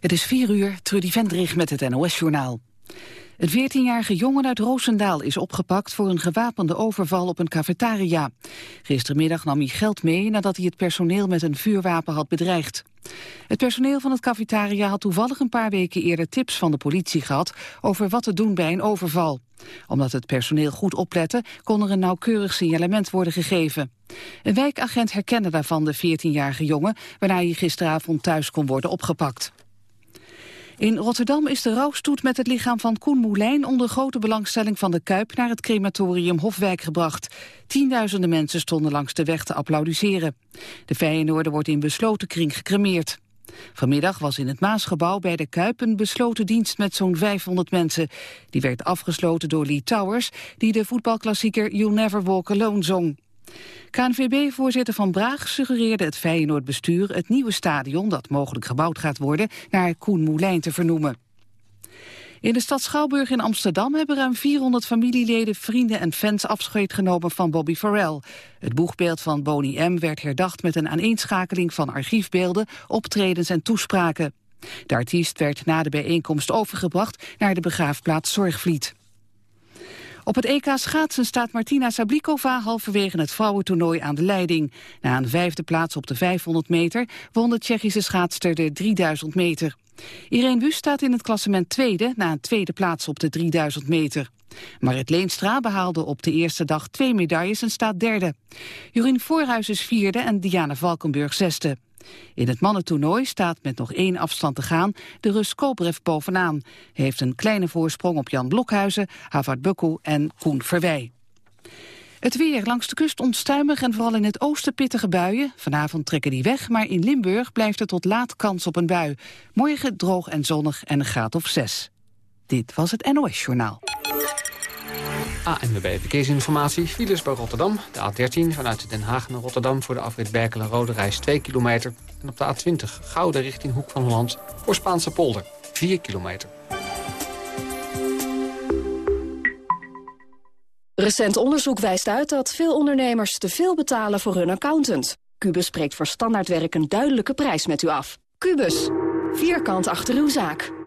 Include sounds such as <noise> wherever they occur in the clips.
Het is 4 uur, Trudy Vendrig met het NOS-journaal. Een 14-jarige jongen uit Roosendaal is opgepakt voor een gewapende overval op een cafetaria. Gistermiddag nam hij geld mee nadat hij het personeel met een vuurwapen had bedreigd. Het personeel van het cafetaria had toevallig een paar weken eerder tips van de politie gehad over wat te doen bij een overval. Omdat het personeel goed oplette, kon er een nauwkeurig signalement worden gegeven. Een wijkagent herkende daarvan de 14-jarige jongen, waarna hij gisteravond thuis kon worden opgepakt. In Rotterdam is de rouwstoet met het lichaam van Koen Moulijn onder grote belangstelling van de Kuip naar het crematorium Hofwijk gebracht. Tienduizenden mensen stonden langs de weg te applaudisseren. De Feyenoorder wordt in besloten kring gecremeerd. Vanmiddag was in het Maasgebouw bij de Kuip een besloten dienst met zo'n 500 mensen. Die werd afgesloten door Lee Towers, die de voetbalklassieker You'll Never Walk Alone zong. KNVB-voorzitter Van Braag suggereerde het Feyenoord-bestuur... het nieuwe stadion, dat mogelijk gebouwd gaat worden... naar Koen Moulijn te vernoemen. In de stad Schouwburg in Amsterdam hebben ruim 400 familieleden, vrienden en fans afscheid genomen van Bobby Farrell. Het boegbeeld van Boney M. werd herdacht met een aaneenschakeling van archiefbeelden, optredens en toespraken. De artiest werd na de bijeenkomst overgebracht naar de begraafplaats Zorgvliet. Op het EK schaatsen staat Martina Sablikova halverwege het vrouwentoernooi aan de leiding. Na een vijfde plaats op de 500 meter won de Tsjechische schaatster de 3000 meter. Irene Wust staat in het klassement tweede na een tweede plaats op de 3000 meter. Marit Leenstra behaalde op de eerste dag twee medailles en staat derde. Jorien Voorhuis is vierde en Diana Valkenburg zesde. In het mannentoernooi staat met nog één afstand te gaan de Rus Kobrev bovenaan. Hij heeft een kleine voorsprong op Jan Blokhuizen, Havard Bukku en Koen Verwij. Het weer langs de kust onstuimig en vooral in het oosten pittige buien. Vanavond trekken die weg, maar in Limburg blijft er tot laat kans op een bui. Morgen droog en zonnig en een graad of zes. Dit was het NOS Journaal. ANWB Verkeersinformatie. Files bij Rotterdam. De A13 vanuit Den Haag naar Rotterdam voor de afrit Berkelen-Rode reis 2 kilometer. En op de A20 Gouden richting Hoek van Holland voor Spaanse polder 4 kilometer. Recent onderzoek wijst uit dat veel ondernemers te veel betalen voor hun accountant. Cubus spreekt voor standaardwerk een duidelijke prijs met u af. Cubus, vierkant achter uw zaak.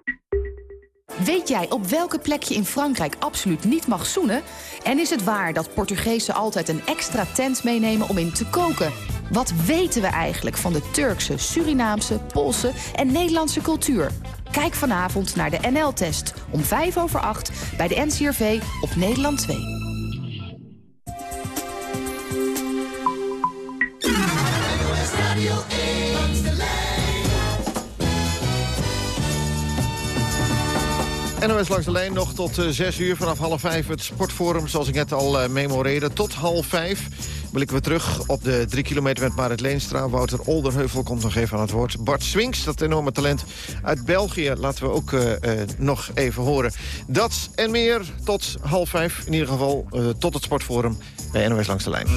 Weet jij op welke plek je in Frankrijk absoluut niet mag zoenen? En is het waar dat Portugezen altijd een extra tent meenemen om in te koken? Wat weten we eigenlijk van de Turkse, Surinaamse, Poolse en Nederlandse cultuur? Kijk vanavond naar de NL-test om 5 over 8 bij de NCRV op Nederland 2. NOS langs de lijn nog tot uh, eh, 6 uur. Vanaf half 5 het sportforum, zoals ik net al uh, memoreerde. Tot half 5 blikken we terug op de 3 kilometer met Marit Leenstra. Wouter Olderheuvel komt nog even aan het woord. Bart Swinks, dat enorme talent uit België, laten we ook uh, nog even horen. Dat en meer tot half 5. In ieder geval tot het sportforum bij NOS langs de lijn.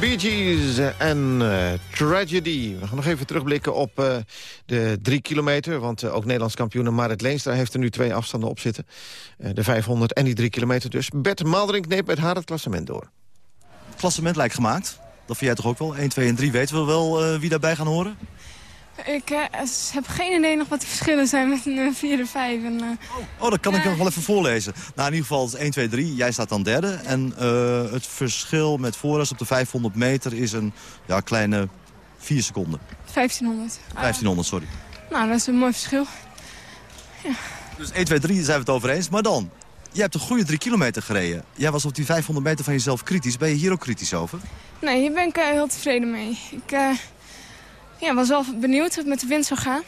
Bee Gees en uh, Tragedy. We gaan nog even terugblikken op uh, de drie kilometer. Want uh, ook Nederlands kampioen Marit Leenstra heeft er nu twee afstanden op zitten. de 500 en die drie kilometer dus. Bert Maalderink neemt met haar het klassement door. Het klassement lijkt gemaakt. Dat vind jij toch ook wel? 1, 2 en 3 weten we wel wie daarbij gaan horen? Ik uh, heb geen idee nog wat de verschillen zijn met een 4 en 5. En, uh, oh, oh, dat kan ik nog wel even voorlezen. Nou, in ieder geval 1, 2, 3. Jij staat dan derde. En uh, het verschil met Forrest op de 500 meter is een ja, kleine 4 seconden. 1500. 1500, sorry. Nou, dat is een mooi verschil. Ja. Dus 1, 2, 3 zijn we het over eens. Maar dan, je hebt een goede 3 kilometer gereden. Jij was op die 500 meter van jezelf kritisch. Ben je hier ook kritisch over? Nee, hier ben ik heel tevreden mee. Ik ja, was wel benieuwd hoe het met de wind zou gaan.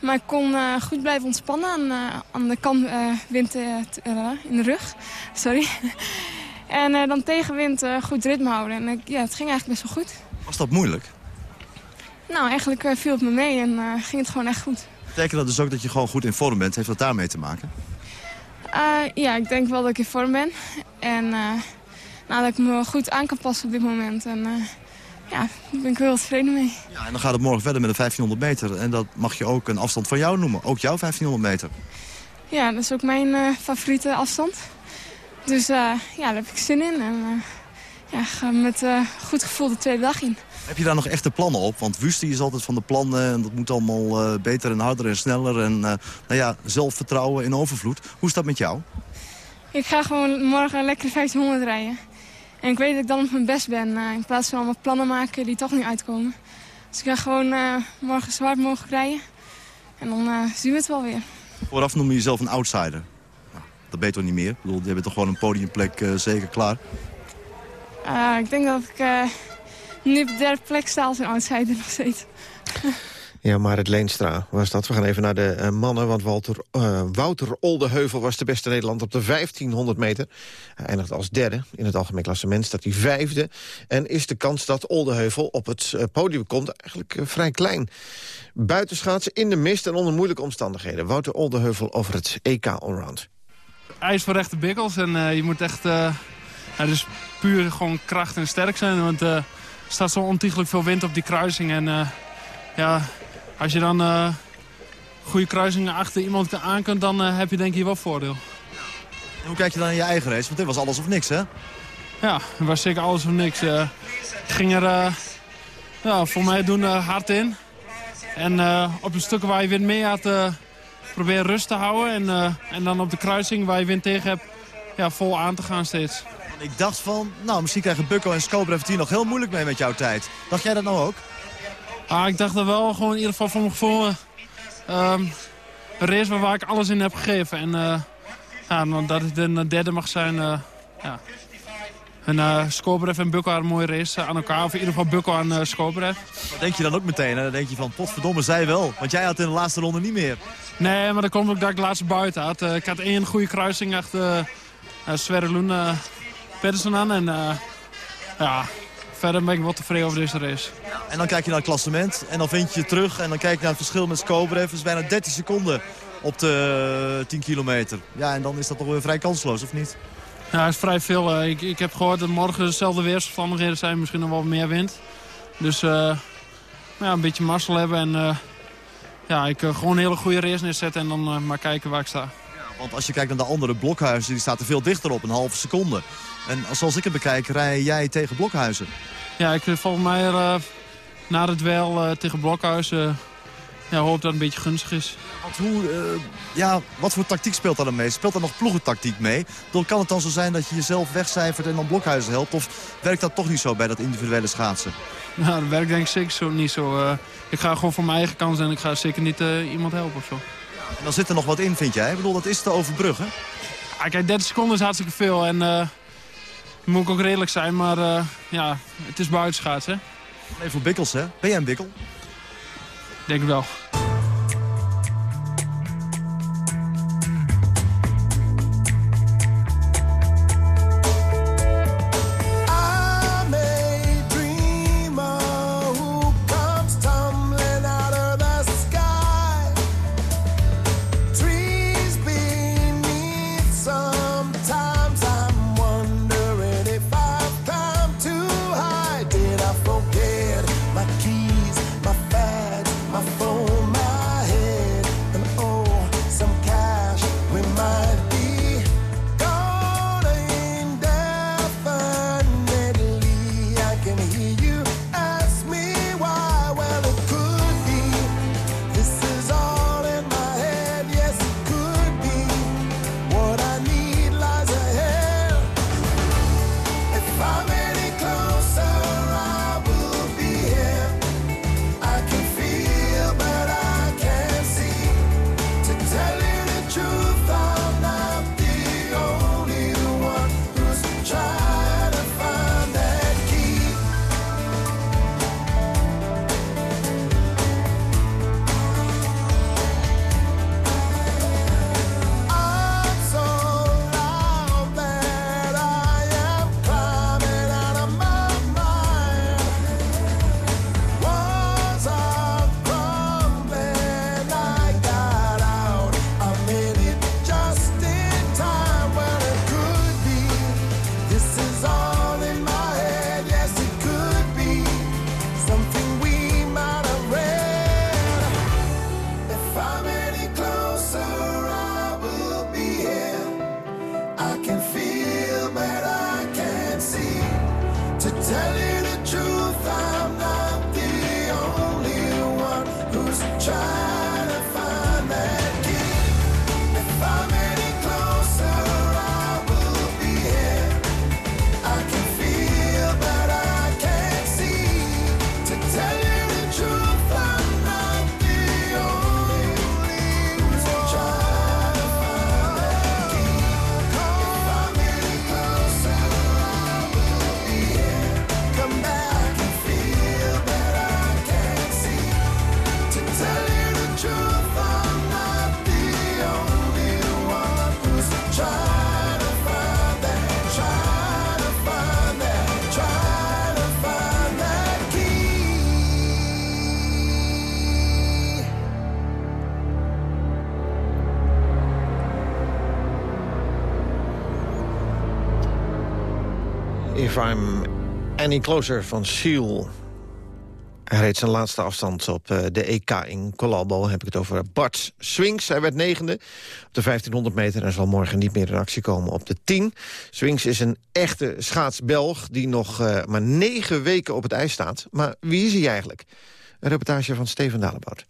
Maar ik kon uh, goed blijven ontspannen aan, uh, aan de kan, uh, wind in de rug. <laughs> Sorry. en dan tegenwind goed ritme houden. En ja, het ging eigenlijk best wel goed. Was dat moeilijk? Nou, eigenlijk viel het me mee en ging het gewoon echt goed. Betekent dat dus ook dat je gewoon goed in vorm bent? Heeft dat daarmee te maken? ja, ik denk wel dat ik in vorm ben. En nou, dat ik me goed aan kan passen op dit moment. En ja, daar ben ik wel tevreden mee. Ja, en dan gaat het morgen verder met de 1500 meter. En dat mag je ook een afstand van jou noemen. Ook jouw 1500 meter. Ja, dat is ook mijn uh, favoriete afstand. Dus uh, ja, daar heb ik zin in. En uh, ja, ga met goed gevoel de tweede dag in. Heb je daar nog echte plannen op? Want Wusty is altijd van de plannen en dat moet allemaal beter en harder en sneller. En nou ja, zelfvertrouwen in overvloed. Hoe is dat met jou? Ik ga gewoon morgen lekker 1500 rijden. En ik weet dat ik dan op mijn best ben. Uh, in plaats van allemaal plannen maken die toch niet uitkomen. Dus ik ga gewoon uh, morgen zwart mogen rijden. En dan uh, zien we het wel weer. Vooraf noem je jezelf een outsider. Nou, dat ben je toch niet meer? Ik bedoel, je bent toch gewoon een podiumplek zeker klaar? ik denk dat ik nu op de derde plek sta als een outsider nog steeds. <laughs> Ja, maar het Leenstra was dat. We gaan even naar de uh, mannen, want Walter, uh, Wouter Oldeheuvel was de beste Nederland op de 1500 meter. Hij eindigde als derde. In het algemeen klassement staat hij vijfde. En is de kans dat Oldeheuvel op het uh, podium komt eigenlijk vrij klein. Buitenschaatsen in de mist en onder moeilijke omstandigheden. Wouter Oldeheuvel over het EK Allround. IJs voor rechte bikkels en je moet echt... het is puur gewoon kracht en sterk zijn, want er staat zo ontiegelijk veel wind op die kruising en... ja, als je dan uh, goede kruisingen achter iemand aan kunt, dan uh, heb je denk ik hier wel voordeel. hoe kijk je dan in je eigen race? Want dit was alles of niks, hè? Ja, het was zeker alles of niks. Uh, ik ging er ja, voor mij doen hard in. En op de stukken waar je wind mee had, proberen rust te houden. En, en dan op de kruising waar je wind tegen hebt, ja, vol aan te gaan steeds. Ik dacht van, nou, misschien krijgen Bukko en hier nog heel moeilijk mee met jouw tijd. Dacht jij dat nou ook? Ah, ik dacht er wel gewoon in ieder geval voor mijn gevoel... Um, een race waar ik alles in heb gegeven. En uh, ja, dat het een derde mag zijn... Uh, ja. En uh, Skobrev en Bukko een mooie race aan elkaar. Of in ieder geval Bukko aan uh, Skobrev. Dat denk je dan ook meteen. Hè? Dan denk je van, potverdomme, zij wel. Want jij had in de laatste ronde niet meer. Nee, maar dat komt ook dat ik de laatste buiten had. ik had één goede kruising achter uh, Sverre Loen Pedersen aan. En ja, verder ben ik wel tevreden over deze race. En dan kijk je naar het klassement en dan vind je je terug. En dan kijk je naar het verschil met Skobrev. Het is bijna 13 seconden op de 10 kilometer. Ja, en dan is dat toch weer vrij kansloos, of niet? Ja, het is vrij veel. Eh, ik, ik heb gehoord dat morgen dezelfde weersomstandigheden zijn. Misschien nog wel meer wind. Dus uh, ja, een beetje mazzel hebben. En uh, ja, ik gewoon een hele goede race neerzetten. En dan maar kijken waar ik sta. Want als je kijkt naar de andere blokhuizen, die staat er veel dichter op. Een halve seconde. En zoals ik het bekijk, rij jij tegen Blokhuizen. Ja, ik volgens mij uh, na het wel uh, tegen Blokhuizen ja, hoop dat het een beetje gunstig is. Want hoe, uh, ja, wat voor tactiek speelt daar dan mee? Speelt er nog ploegentactiek mee? Dan kan het dan zo zijn dat je jezelf wegcijfert en dan Blokhuizen helpt? Of werkt dat toch niet zo bij dat individuele schaatsen? <laughs> Nou, dat werkt denk ik zeker zo, niet zo. ik ga gewoon voor mijn eigen kans en ik ga zeker niet iemand helpen of zo. En dan zit er nog wat in, vind jij? Ik bedoel, dat is te overbruggen. Ja, kijk, 30 seconden is hartstikke veel. En moet ik ook redelijk zijn, maar uh, ja, het is buitenschaatsen. Nee, voor bikkels, hè? Ben jij een bikkel? Denk wel. I'm Any Closer van Seal. Hij reed zijn laatste afstand op eh, de EK in Colombo. Heb ik het over Bart Swings. Hij werd negende op de 1500 meter... en zal morgen niet meer in actie komen op de 10. Swings is een echte schaatsbelg... die nog uh, maar negen weken op het ijs staat. Maar wie is hij eigenlijk? Een reportage van Steven Dalebout.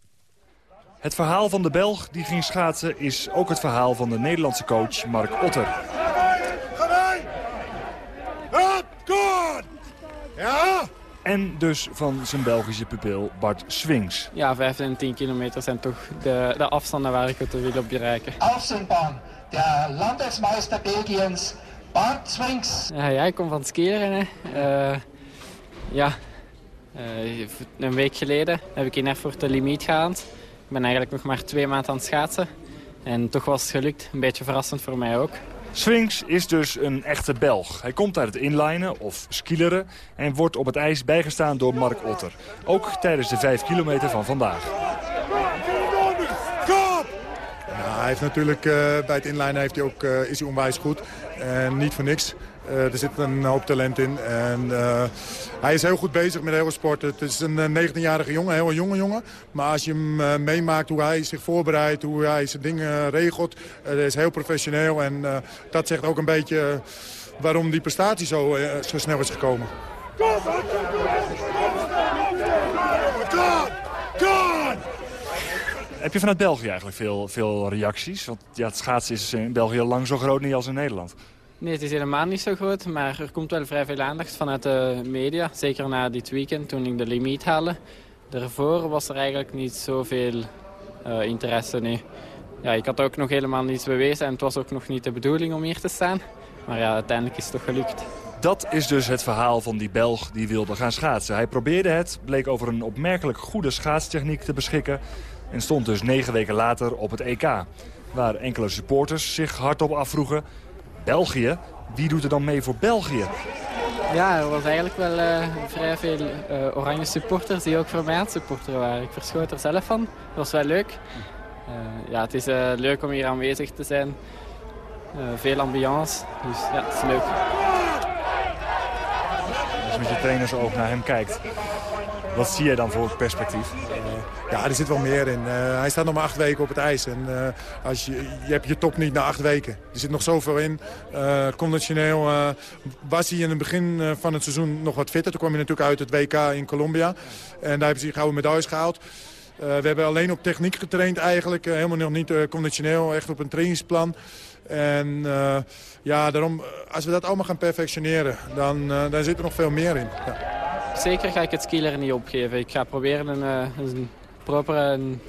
Het verhaal van de Belg die ging schaatsen... is ook het verhaal van de Nederlandse coach Mark Otter. Ja? En dus van zijn Belgische pupil Bart Swings. Ja, 5 en 10 kilometer zijn toch de, de afstanden waar ik het wil op bereiken. Afstandbaan, de landesmeister Belgiëns, Bart Swings. Ja, ja, ik kom van het skileren. Uh, ja, uh, een week geleden heb ik in Erfurt de limiet gehaald. Ik ben eigenlijk nog maar twee maanden aan het schaatsen. En toch was het gelukt. Een beetje verrassend voor mij ook. Swings is dus een echte Belg. Hij komt uit het inlinen of skileren en wordt op het ijs bijgestaan door Mark Otter. Ook tijdens de 5 kilometer van vandaag. Hij heeft natuurlijk, uh, bij het inlijnen heeft hij ook, uh, is hij onwijs goed. En niet voor niks. Uh, er zit een hoop talent in. En uh, hij is heel goed bezig met heel sport. Het is een 19-jarige jongen, een heel jonge jongen. Maar als je hem uh, meemaakt hoe hij zich voorbereidt, hoe hij zijn dingen regelt... Uh, is heel professioneel. En dat zegt ook een beetje waarom die prestatie zo, zo snel is gekomen. Heb je vanuit België eigenlijk veel, veel reacties? Want ja, het schaatsen is in België lang zo groot niet als in Nederland. Nee, het is helemaal niet zo groot, maar er komt wel vrij veel aandacht vanuit de media. Zeker na dit weekend toen ik de limiet haalde. Daarvoor was er eigenlijk niet zoveel uh, interesse. Nee. Ja, ik had ook nog helemaal niets bewezen en het was ook nog niet de bedoeling om hier te staan. Maar ja, uiteindelijk is het toch gelukt. Dat is dus het verhaal van die Belg die wilde gaan schaatsen. Hij probeerde het, bleek over een opmerkelijk goede schaatstechniek te beschikken... en stond dus negen weken later op het EK. Waar enkele supporters zich hardop afvroegen... België, wie doet er dan mee voor België? Ja, er was eigenlijk wel uh, vrij veel uh, oranje supporters die ook voor mij aan het supporteren waren. Ik verschoot er zelf van. Dat was wel leuk. Uh, ja, het is leuk om hier aanwezig te zijn. veel ambiance, dus ja, het is leuk. Als je met je trainers ook naar hem kijkt, wat zie je dan voor perspectief? Ja, er zit wel meer in. Uh, hij staat nog maar acht weken op het ijs. En uh, als je, je hebt je top niet na acht weken. Er zit nog zoveel in. Uh, conditioneel was hij in het begin van het seizoen nog wat fitter. Toen kwam hij natuurlijk uit het WK in Colombia. En daar hebben ze zich gouden medailles gehaald. we hebben alleen op techniek getraind eigenlijk. helemaal nog niet conditioneel, echt op een trainingsplan. En ja, daarom, als we dat allemaal gaan perfectioneren, dan, dan zit er nog veel meer in. Ja. Zeker ga ik het skileren niet opgeven. Ik ga proberen een, een proper een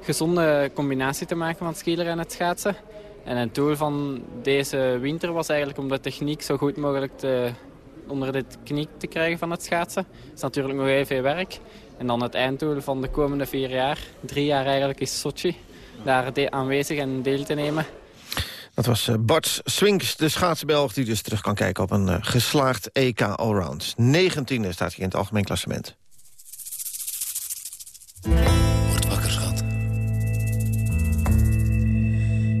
gezonde combinatie te maken van skileren en het schaatsen. En een doel van deze winter was eigenlijk om de techniek zo goed mogelijk te, onder de knie te krijgen van het schaatsen. Dat is natuurlijk nog even veel werk. En dan het einddoel van de komende vier jaar, drie jaar eigenlijk, is Sochi. Daar aanwezig en deel te nemen. Dat was eh, Bart Swinks, de schaatsbelg... die dus terug kan kijken op een uh, geslaagd EK Allround. 19e staat hij in het algemeen klassement. Word wakker, schat.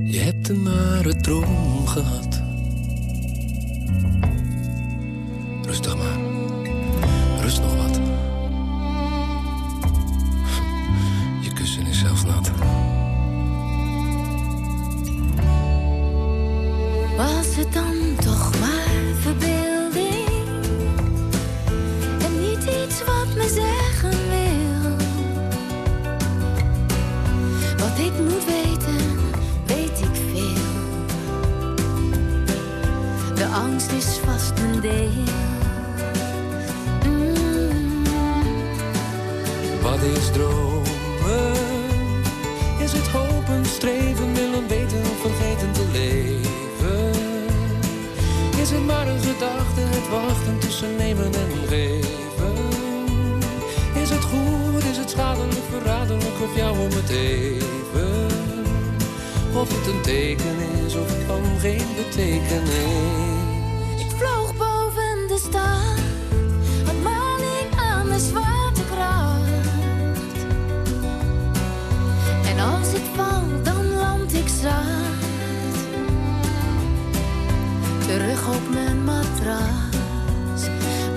Je hebt een nare droom gehad. Rustig maar. Rust nog wat. Je kussen is zelfs nat. Was het dan toch maar verbeelding? En niet iets wat me zeggen. ik moet weten, weet ik veel. De angst is vast een deel. Mm. Wat is dromen? Is het hopen, streven, willen weten of vergeten te leven? Is het maar een gedachte, het wachten tussen nemen en geven? Het goed, is het schadelijk, verraderlijk of jou om het even? Of het een teken is of van geen betekenis? Ik vloog boven de stad, had maling aan de zwaartekracht. En als ik val, dan land ik zacht. Terug op mijn matras,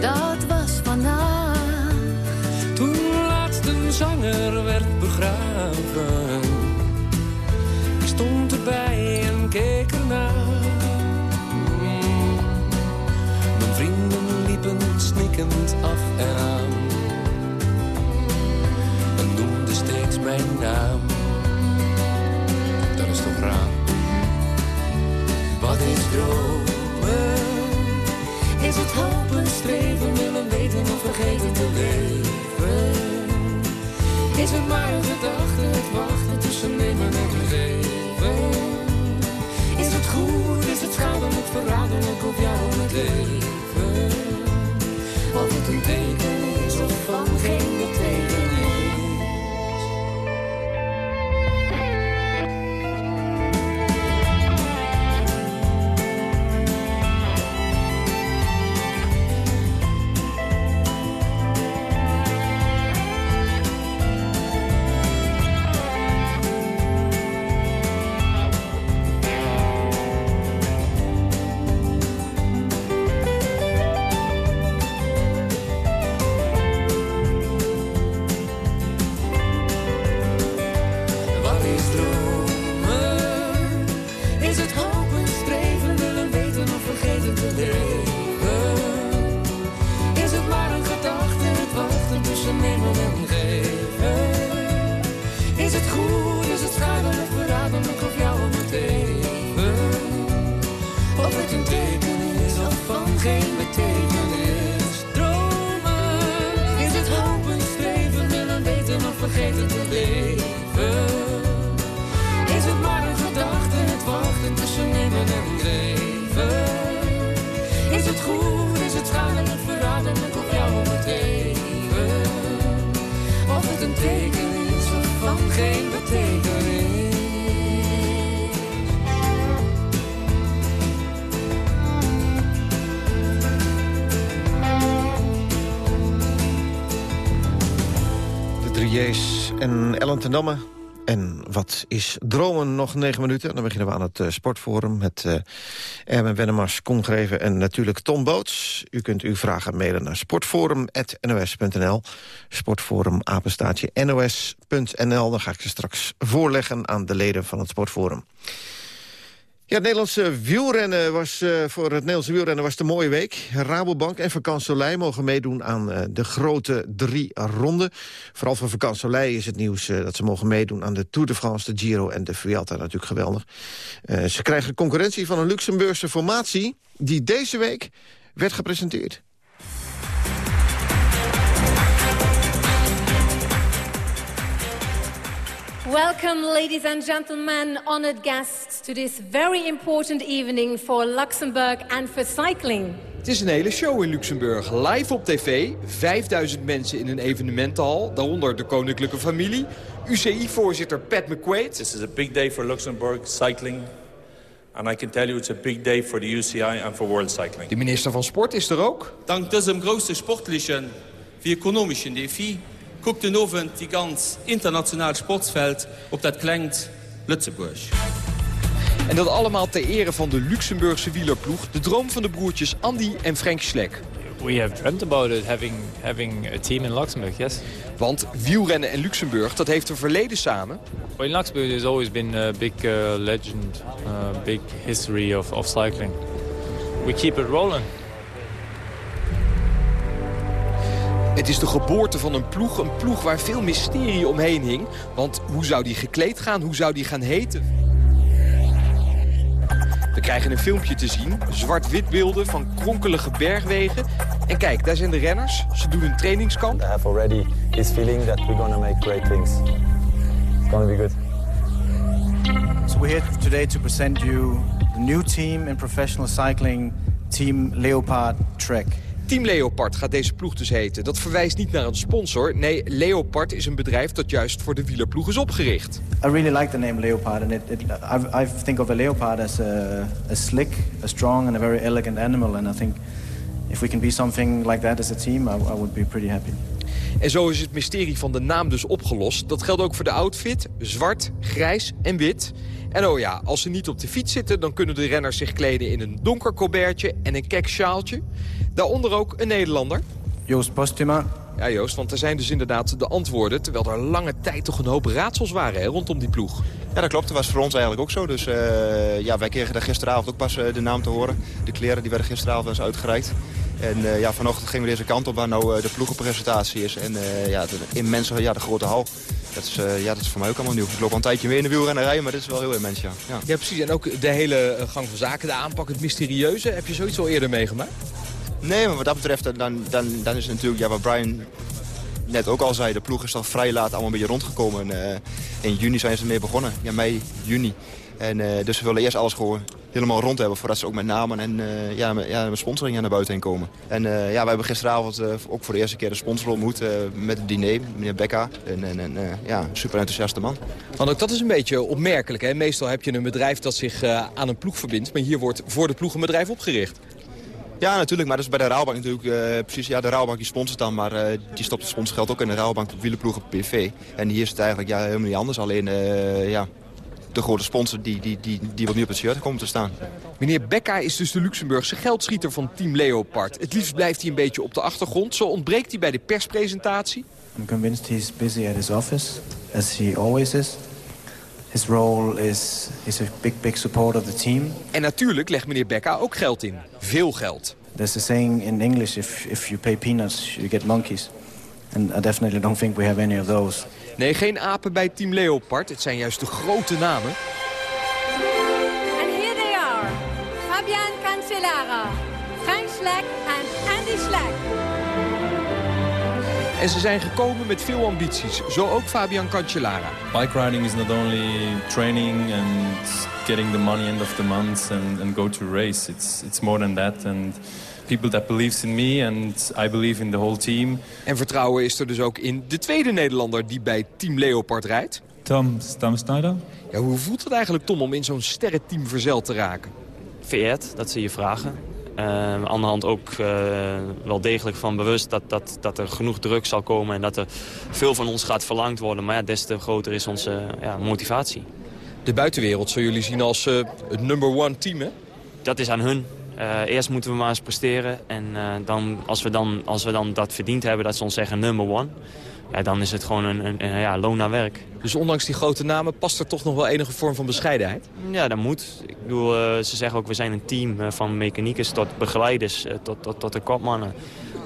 dat was vannacht. Ik stond erbij en keek ernaar. Mijn vrienden liepen snikkend af en aan. En noemden steeds mijn naam. Dat is toch raar. Wat is dromen? Is het hopen, streven, willen weten of vergeten te leven? Is het maar een gedachte, het wachten tussen nemen en geven? Is het goed, is het schadelijk, verraderlijk op jou het leven? Of het een teken is of van geen geen betekenis? De drie J's en Ellen ten. Wat is dromen? Nog negen minuten. Dan beginnen we aan het eh, sportforum met eh Erwin Wennemars, Congreven en natuurlijk Tom Boots. U kunt uw vragen mailen naar sportforum.nos.nl. Sportforum apenstaatje nos.nl. Dan ga ik ze straks voorleggen aan de leden van het sportforum. Ja, het Nederlandse wielrennen was eh, voor het Nederlandse wielrennen was het een mooie week. Rabobank en Vakant Soleil mogen meedoen aan eh, de grote drie ronden. Vooral voor Vakant Soleil is het nieuws eh, dat ze mogen meedoen aan de Tour de France, de Giro en de Vuelta. Natuurlijk geweldig. Ze krijgen concurrentie van een Luxemburgse formatie die deze week werd gepresenteerd. Welcome, ladies and gentlemen, honored guests, to this very important evening for Luxembourg and for cycling. Het is een hele show in Luxemburg. Live op tv, 5000 mensen in een evenementenhal, daaronder de koninklijke familie. UCI-voorzitter Pat McQuaid. This is a big day for Luxembourg cycling. And I can tell you it's a big day for the UCI and for world cycling. De minister van Sport is er ook. Dank diesem großen sportlichen wie ökonomischen Defi guckt den Oven die ganz internationaal Sportsveld op dat klinkt Lützeburg. En dat allemaal ter ere van de Luxemburgse wielerploeg. De droom van de broertjes Andy en Frank Schleck. We have dreamt about it, having, having a team in Luxembourg, yes. Want wielrennen en Luxemburg, dat heeft een verleden samen. Well, in Luxembourg there's always been a big uh, legend, uh, big history of, of cycling. We keep it rolling. Het is de geboorte van een ploeg, een ploeg waar veel mysterie omheen hing. Want hoe zou die gekleed gaan, hoe zou die gaan heten? We krijgen een filmpje te zien. Zwart-wit beelden van kronkelige bergwegen. En kijk, daar zijn de renners. Ze doen een trainingskamp. I have already this feeling that we're gonna make great things. It's gonna be good. So we're here today to present you the new team in professional cycling, Team Leopard Trek. Team Leopard gaat deze ploeg dus heten. Dat verwijst niet naar een sponsor. Nee, Leopard is een bedrijf dat juist voor de wielerploeg is opgericht. I really like the name Leopard, and it, I, I think of a leopard as a, a slick, a strong, and a very elegant animal. And I think if we can be something like that as a team, I, I would be pretty happy. En zo is het mysterie van de naam dus opgelost. Dat geldt ook voor de outfit. Zwart, grijs en wit. En oh ja, als ze niet op de fiets zitten... dan kunnen de renners zich kleden in een donker colbertje en een kek sjaaltje. Daaronder ook een Nederlander. Joost Postuma. Ja, Joost, want er zijn dus inderdaad de antwoorden... terwijl er lange tijd toch een hoop raadsels waren hè, rondom die ploeg. Ja, dat klopt. Dat was voor ons eigenlijk ook zo. Dus eh, ja, wij kregen daar gisteravond ook pas eh, de naam te horen. De kleren die werden gisteravond eens uitgereikt. En eh, ja, vanochtend gingen we deze kant op waar nou de ploegenpresentatie is. En ja, de immense, ja, de grote hal. Dat is, ja, dat is voor mij ook allemaal nieuw. Ik loop al een tijdje meer in de wielrennerij, maar dit is wel heel immens, ja. ja. Ja, precies. En ook de hele gang van zaken, de aanpak, het mysterieuze. Heb je zoiets al eerder meegemaakt? Nee, maar wat dat betreft, dan, dan, dan is het natuurlijk, ja, wat Brian net ook al zei, de ploeg is al vrij laat allemaal een beetje rondgekomen. Uh, in juni zijn ze ermee begonnen, ja, mei, juni. En, uh, dus we willen eerst alles gewoon helemaal rond hebben... voordat ze ook met namen en uh, ja, met, ja, met sponsoring naar buiten heen komen. En ja, we hebben gisteravond ook voor de eerste keer de sponsor ontmoet... met het diner, meneer Becca. En, en, en ja, een super enthousiaste man. Want ook dat is een beetje opmerkelijk. Hè? Meestal heb je een bedrijf dat zich aan een ploeg verbindt... maar hier wordt voor de ploeg een bedrijf opgericht. Ja, natuurlijk. Maar dat is bij de Raalbank natuurlijk uh, precies. Ja, de Raalbank die sponsort dan, maar uh, die stopt het sponsorgeld ook in de Raalbank op wielenploegen PV. En hier is het eigenlijk ja, helemaal niet anders. Alleen uh, ja, de grote sponsor die, die, die, die wil nu op het shirt komen te staan. Meneer Becca is dus de Luxemburgse geldschieter van Team Leopard. Het liefst blijft hij een beetje op de achtergrond. Zo ontbreekt hij bij de perspresentatie. I'm convinced he's busy at his office, as he always is. His role is, is a big, big support of the team. En natuurlijk legt meneer Becca ook geld in. Veel geld. There's a saying in English, if, if you pay peanuts, you get monkeys. And I definitely don't think we have any of those. Nee, geen apen bij Team Leopard. Het zijn juist de grote namen. And here they are. Fabian Cancellara, Frank Schleck en Andy Schleck. En ze zijn gekomen met veel ambities. Zo ook Fabian Cancellara. Bike riding is not only training and getting the money end of the month and, and go to race. It's, it's more than that. And people that believes in me and I believe in the whole team. En vertrouwen is er dus ook in de tweede Nederlander die bij Team Leopard rijdt. Tom, Tom Snyder. Ja, hoe voelt het eigenlijk, Tom, om in zo'n sterrenteam verzeld te raken? Vereerd dat ze je vragen. Uh, aan de hand ook uh, wel degelijk van bewust dat, dat, dat er genoeg druk zal komen... en dat er veel van ons gaat verlangd worden. Maar ja, des te groter is onze ja, motivatie. De buitenwereld zou jullie zien als uh, het number one team, hè? Dat is aan hun. Eerst moeten we maar eens presteren. En dan, als, we dan, als we dan dat verdiend hebben, dat ze ons zeggen number one... Ja, dan is het gewoon een, een, een ja, loon naar werk. Dus ondanks die grote namen past er toch nog wel enige vorm van bescheidenheid? Ja, dat moet. Ik bedoel, uh, ze zeggen ook, we zijn een team van mechaniekers tot begeleiders, tot, tot, tot de kopmannen.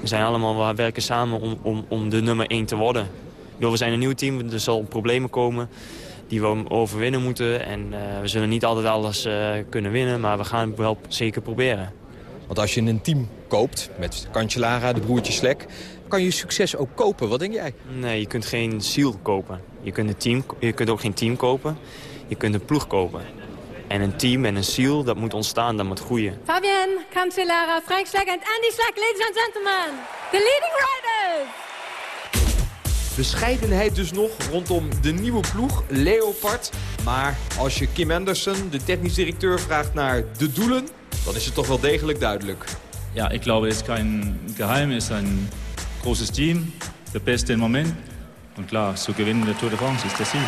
We zijn allemaal, we werken samen om, om, om de nummer 1 te worden. Ik bedoel, we zijn een nieuw team, er zal problemen komen die we overwinnen moeten. En we zullen niet altijd alles kunnen winnen, maar we gaan het wel zeker proberen. Want als je een team koopt, met Cancellara, de broertjes Slek kan je succes ook kopen? Wat denk jij? Nee, je kunt geen ziel kopen. Je kunt, een team, je kunt ook geen team kopen. Je kunt een ploeg kopen. En een team en een ziel, dat moet ontstaan, dat moet groeien. Fabian Cancellara, Frank Slek en Andy Slek, ladies and gentlemen. The leading riders. Bescheidenheid dus nog rondom de nieuwe ploeg, Leopard. Maar als je Kim Anderson, de technisch directeur, vraagt naar de doelen... dan is het toch wel degelijk duidelijk. Ja, ik geloof, het is geen geheim, het is een großes Team, der Beste im Moment. Und klar, zu gewinnen der Tour de France ist das Ziel.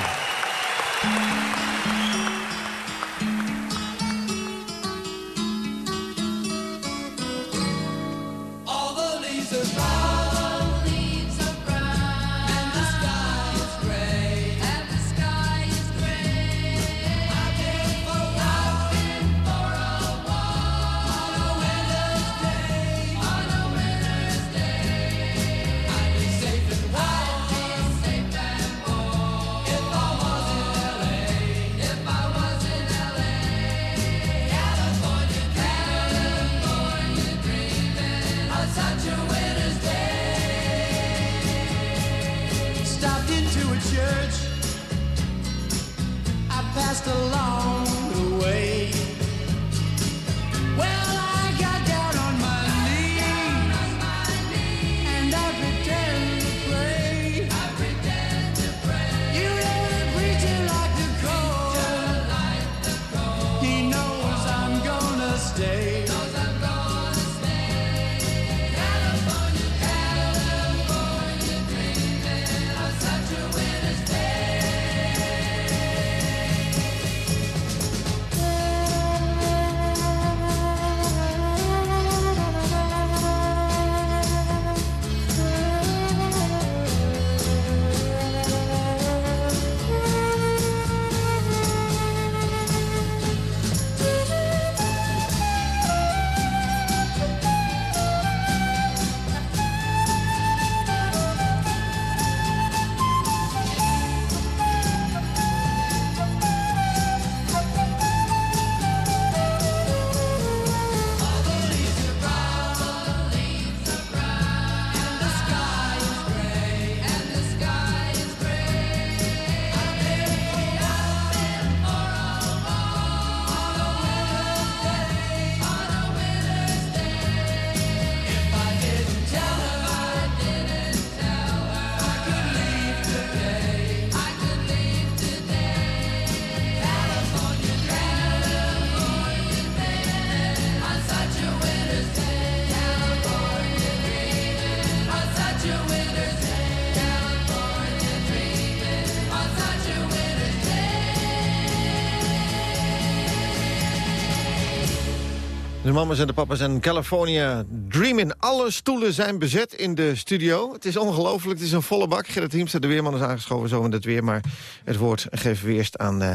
De mamas en de papa's en California Dreamin'. Alle stoelen zijn bezet in de studio. Het is ongelooflijk, het is een volle bak. Gerrit Hiemstra, de weerman, is aangeschoven zo in het weer. Maar het woord geven we eerst aan... eh,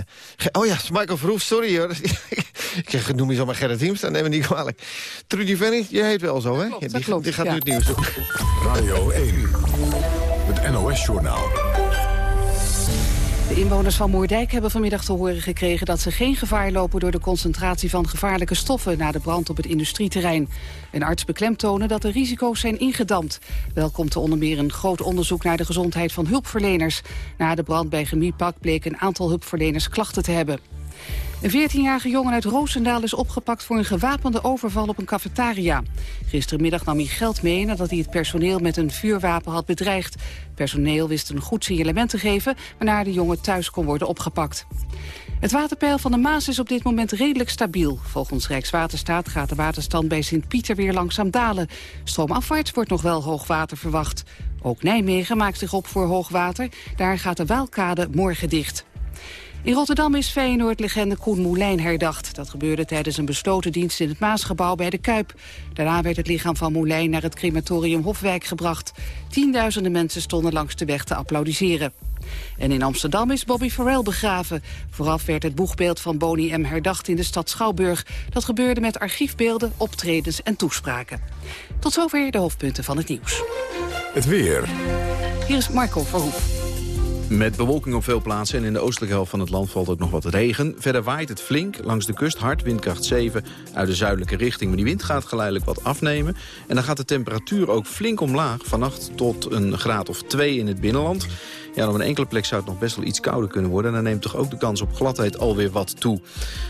oh ja, Michael Verhoef, sorry hoor. <laughs> Ik noem je zomaar Gerrit Hiemstra, neem me niet kwalijk. Trudy Venny, je heet wel zo, hè? Ja, die, klopt, die gaat ja. nu het nieuws doen. Radio 1, het NOS-journaal. Inwoners van Moerdijk hebben vanmiddag te horen gekregen dat ze geen gevaar lopen door de concentratie van gevaarlijke stoffen na de brand op het industrieterrein. Een arts beklemtonen dat de risico's zijn ingedampt. Wel komt er onder meer een groot onderzoek naar de gezondheid van hulpverleners. Na de brand bij Chemiepak bleek een aantal hulpverleners klachten te hebben. Een 14-jarige jongen uit Roosendaal is opgepakt voor een gewapende overval op een cafetaria. Gistermiddag nam hij geld mee nadat hij het personeel met een vuurwapen had bedreigd. Personeel wist een goed signalement te geven, waarna de jongen thuis kon worden opgepakt. Het waterpeil van de Maas is op dit moment redelijk stabiel. Volgens Rijkswaterstaat gaat de waterstand bij Sint-Pieter weer langzaam dalen. Stroomafwaarts wordt nog wel hoogwater verwacht. Ook Nijmegen maakt zich op voor hoogwater. Daar gaat de Waalkade morgen dicht. In Rotterdam is Feyenoord-legende Koen Moulijn herdacht. Dat gebeurde tijdens een besloten dienst in het Maasgebouw bij de Kuip. Daarna werd het lichaam van Moulijn naar het crematorium Hofwijk gebracht. Tienduizenden mensen stonden langs de weg te applaudisseren. En in Amsterdam is Bobby Farrell begraven. Vooraf werd het boegbeeld van Boney M. herdacht in de stad Schouwburg. Dat gebeurde met archiefbeelden, optredens en toespraken. Tot zover de hoofdpunten van het nieuws. Het weer. Hier is Marco Verhoef. Met bewolking op veel plaatsen en in de oostelijke helft van het land valt ook nog wat regen. Verder waait het flink, langs de kust hard, windkracht 7 uit de zuidelijke richting. Maar die wind gaat geleidelijk wat afnemen. En dan gaat de temperatuur ook flink omlaag, vannacht tot een graad of 2 in het binnenland. Ja, op een enkele plek zou het nog best wel iets kouder kunnen worden. En dan neemt toch ook de kans op gladheid alweer wat toe.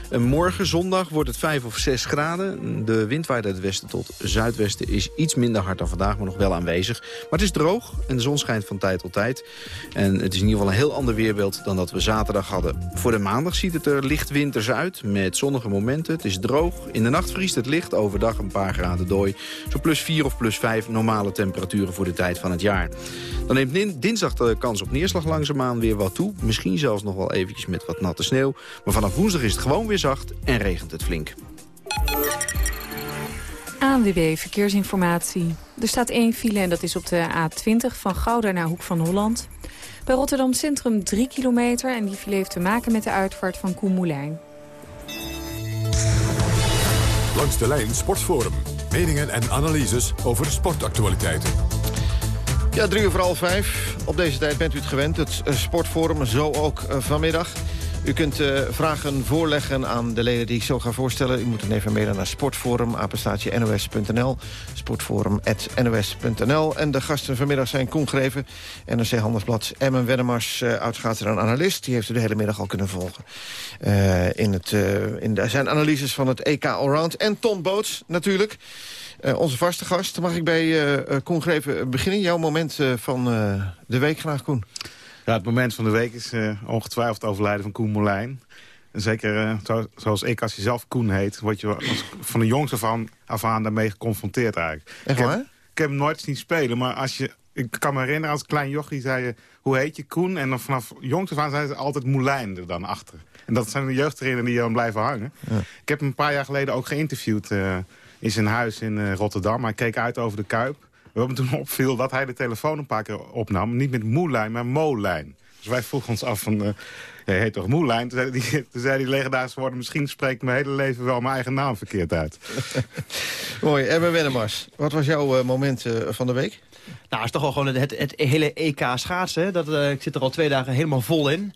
En morgen, zondag, wordt het 5 of 6 graden. De wind waait uit het westen tot zuidwesten is iets minder hard dan vandaag, maar nog wel aanwezig. Maar het is droog en de zon schijnt van tijd tot tijd. En het is in ieder geval een heel ander weerbeeld dan dat we zaterdag hadden. Voor de maandag ziet het er licht winters uit, met zonnige momenten. Het is droog. In de nacht vriest het licht, overdag een paar graden dooi. Zo plus 4 of plus 5 normale temperaturen voor de tijd van het jaar. Dan neemt dinsdag de kans op neerslag langzaamaan weer wat toe. Misschien zelfs nog wel eventjes met wat natte sneeuw. Maar vanaf woensdag is het gewoon weer zacht en regent het flink. ANWB Verkeersinformatie. Er staat één file en dat is op de A20 van Gouda naar Hoek van Holland. Bij Rotterdam Centrum 3 kilometer en die file heeft te maken met de uitvaart van Koen Langs de lijn Sportforum. Meningen en analyses over sportactualiteiten. Ja, drie uur voor half vijf. Op deze tijd bent u het gewend. Het eh, sportforum, zo ook eh, vanmiddag. U kunt eh, vragen voorleggen aan de leden die ik zo ga voorstellen. U moet dan even mailen naar sportforum, nos.nl. Sportforum.nos.nl. En de gasten vanmiddag zijn Koen Greven, NRC Handelsblad. Emmen Wennemars, uh, oud-schaatser en analist. Die heeft u de hele middag al kunnen volgen. Uh, in, het, in zijn analyses van het EK Allround. En Ton Boots natuurlijk. Onze vaste gast. Mag ik bij uh, Koen Greven beginnen? Jouw moment van de week graag, Koen. Ja, het moment van de week is ongetwijfeld overlijden van Koen Molijn. En zeker zo, zoals ik, als je zelf Koen heet... word je als, van de jongste van af aan daarmee geconfronteerd eigenlijk. Echt ik waar? heb, ik heb hem nooit zien spelen, maar als je... Ik kan me herinneren, als klein jochie zei je... hoe heet je Koen? En dan vanaf jongs af aan zeiden ze altijd Moulijn er dan achter. En dat zijn de jeugdherinneringen die dan blijven hangen. Ja. Ik heb hem een paar jaar geleden ook geïnterviewd... in zijn huis in uh, Rotterdam. Hij keek uit over de Kuip. Wat me toen opviel dat hij de telefoon een paar keer opnam. Niet met Moelijn, maar Molijn. Dus wij vroegen ons af van... Uh, heet toch Moelijn? Toen zei die, <laughs> toen zei die legendarische woorden... misschien spreekt mijn hele leven wel mijn eigen naam verkeerd uit. <laughs> Mooi. Emma Wennemars, wat was jouw uh, moment van de week? Nou, het is toch wel gewoon het, het hele EK schaatsen. Dat, ik zit er al twee dagen helemaal vol in.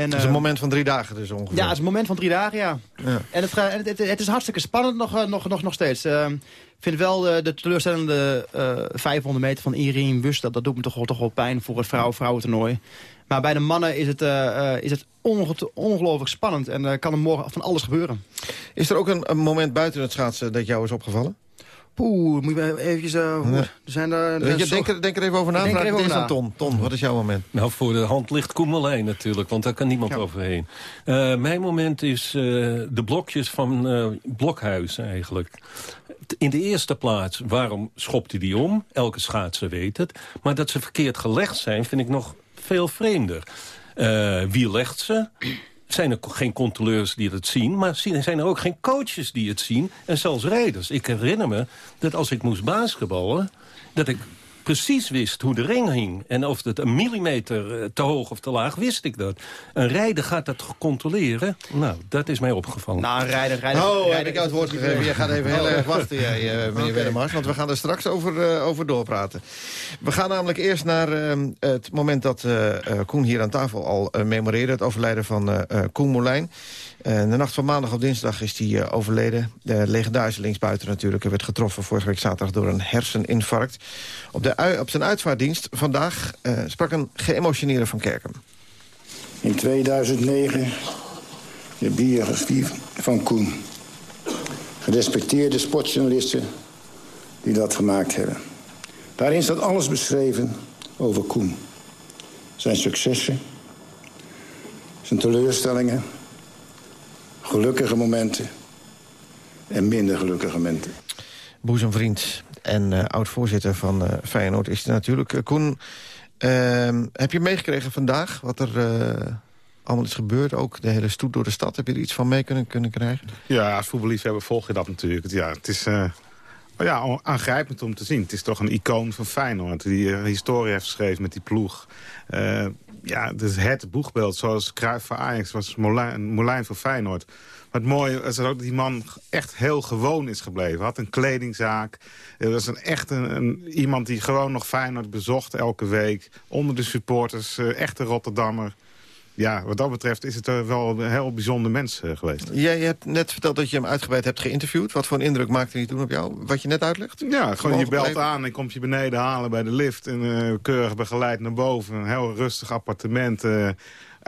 En, het is een moment van drie dagen dus ongeveer. Ja, het is een moment van drie dagen, ja. ja. En het, het, is hartstikke spannend nog, nog, nog, nog steeds. Uh, ik vind wel de, de teleurstellende uh, 500 meter van Irene Wust... Dat, dat doet me toch wel, toch wel pijn voor het vrouw-vrouwentoernooi. Maar bij de mannen is het, is het ongelooflijk spannend. En er kan er morgen van alles gebeuren. Is er ook een, een moment buiten het schaatsen dat jou is opgevallen? Poeh, moet je eventjes... Uh, Ja. Er zijn er, er Denk, er, denk er even over na. Denk er even over na. Ton. Ton, wat is jouw moment? Nou, voor de hand ligt Koemelijn natuurlijk, want daar kan niemand overheen. Uh, mijn moment is uh, de blokjes van uh, Blokhuis eigenlijk. In de eerste plaats, waarom schopt hij die om? Elke schaatser weet het. Maar dat ze verkeerd gelegd zijn, vind ik nog veel vreemder. Uh, wie legt ze? Zijn er geen controleurs die het zien... maar zijn er ook geen coaches die het zien en zelfs rijders. Ik herinner me dat als ik moest basketballen... dat ik precies wist hoe de ring hing. En of het een millimeter eh, te hoog of te laag, wist ik dat. Een rijder gaat dat controleren. Nou, dat is mij opgevallen. Nou, een rijder... rijder Oh, rijder, heb ik jou het woord gegeven. Jij gaat even heel Oh. erg wachten, jij, uh, meneer. Wennemars. Want we gaan er straks over, uh, over doorpraten. We gaan namelijk eerst naar uh, het moment dat uh, Koen hier aan tafel al uh, memoreerde. Het overlijden van uh, Koen Molijn. Uh, de nacht van maandag op dinsdag is hij uh, overleden. De legendarische linksbuiten natuurlijk. Hij werd getroffen vorige week zaterdag door een herseninfarct. Op, de, op zijn uitvaarddienst vandaag uh, sprak een geëmotioneerde Van Kerken. In 2009 de biografie van Koen. Gerespecteerde sportjournalisten die dat gemaakt hebben. Daarin staat alles beschreven over Koen. Zijn successen, zijn teleurstellingen, gelukkige momenten en minder gelukkige momenten. Boezemvriend en uh, oud-voorzitter van uh, Feyenoord is er natuurlijk. Uh, Koen, uh, heb je meegekregen vandaag wat er allemaal is gebeurd? Ook de hele stoet door de stad. Heb je er iets van mee kunnen, kunnen krijgen? Ja, als voetballiefhebber volg je dat natuurlijk. Ja, het is oh ja, aangrijpend om te zien. Het is toch een icoon van Feyenoord. Die historie heeft geschreven met die ploeg. ja, dus het boegbeeld zoals Cruijff voor Ajax was Molijn, Molijn voor Feyenoord. Maar het mooie is dat die man echt heel gewoon is gebleven. Had een kledingzaak. Het was een, echt een, een, iemand die gewoon nog Feyenoord bezocht elke week. Onder de supporters. Uh, echte Rotterdammer. Ja, wat dat betreft is het wel een heel bijzonder mens uh, geweest. Jij hebt net verteld dat je hem uitgebreid hebt geïnterviewd. Wat voor een indruk maakte hij toen op jou? Wat je net uitlegt? Ja, gewoon je belt aan en komt je beneden halen bij de lift. En uh, keurig begeleid naar boven. Een heel rustig appartement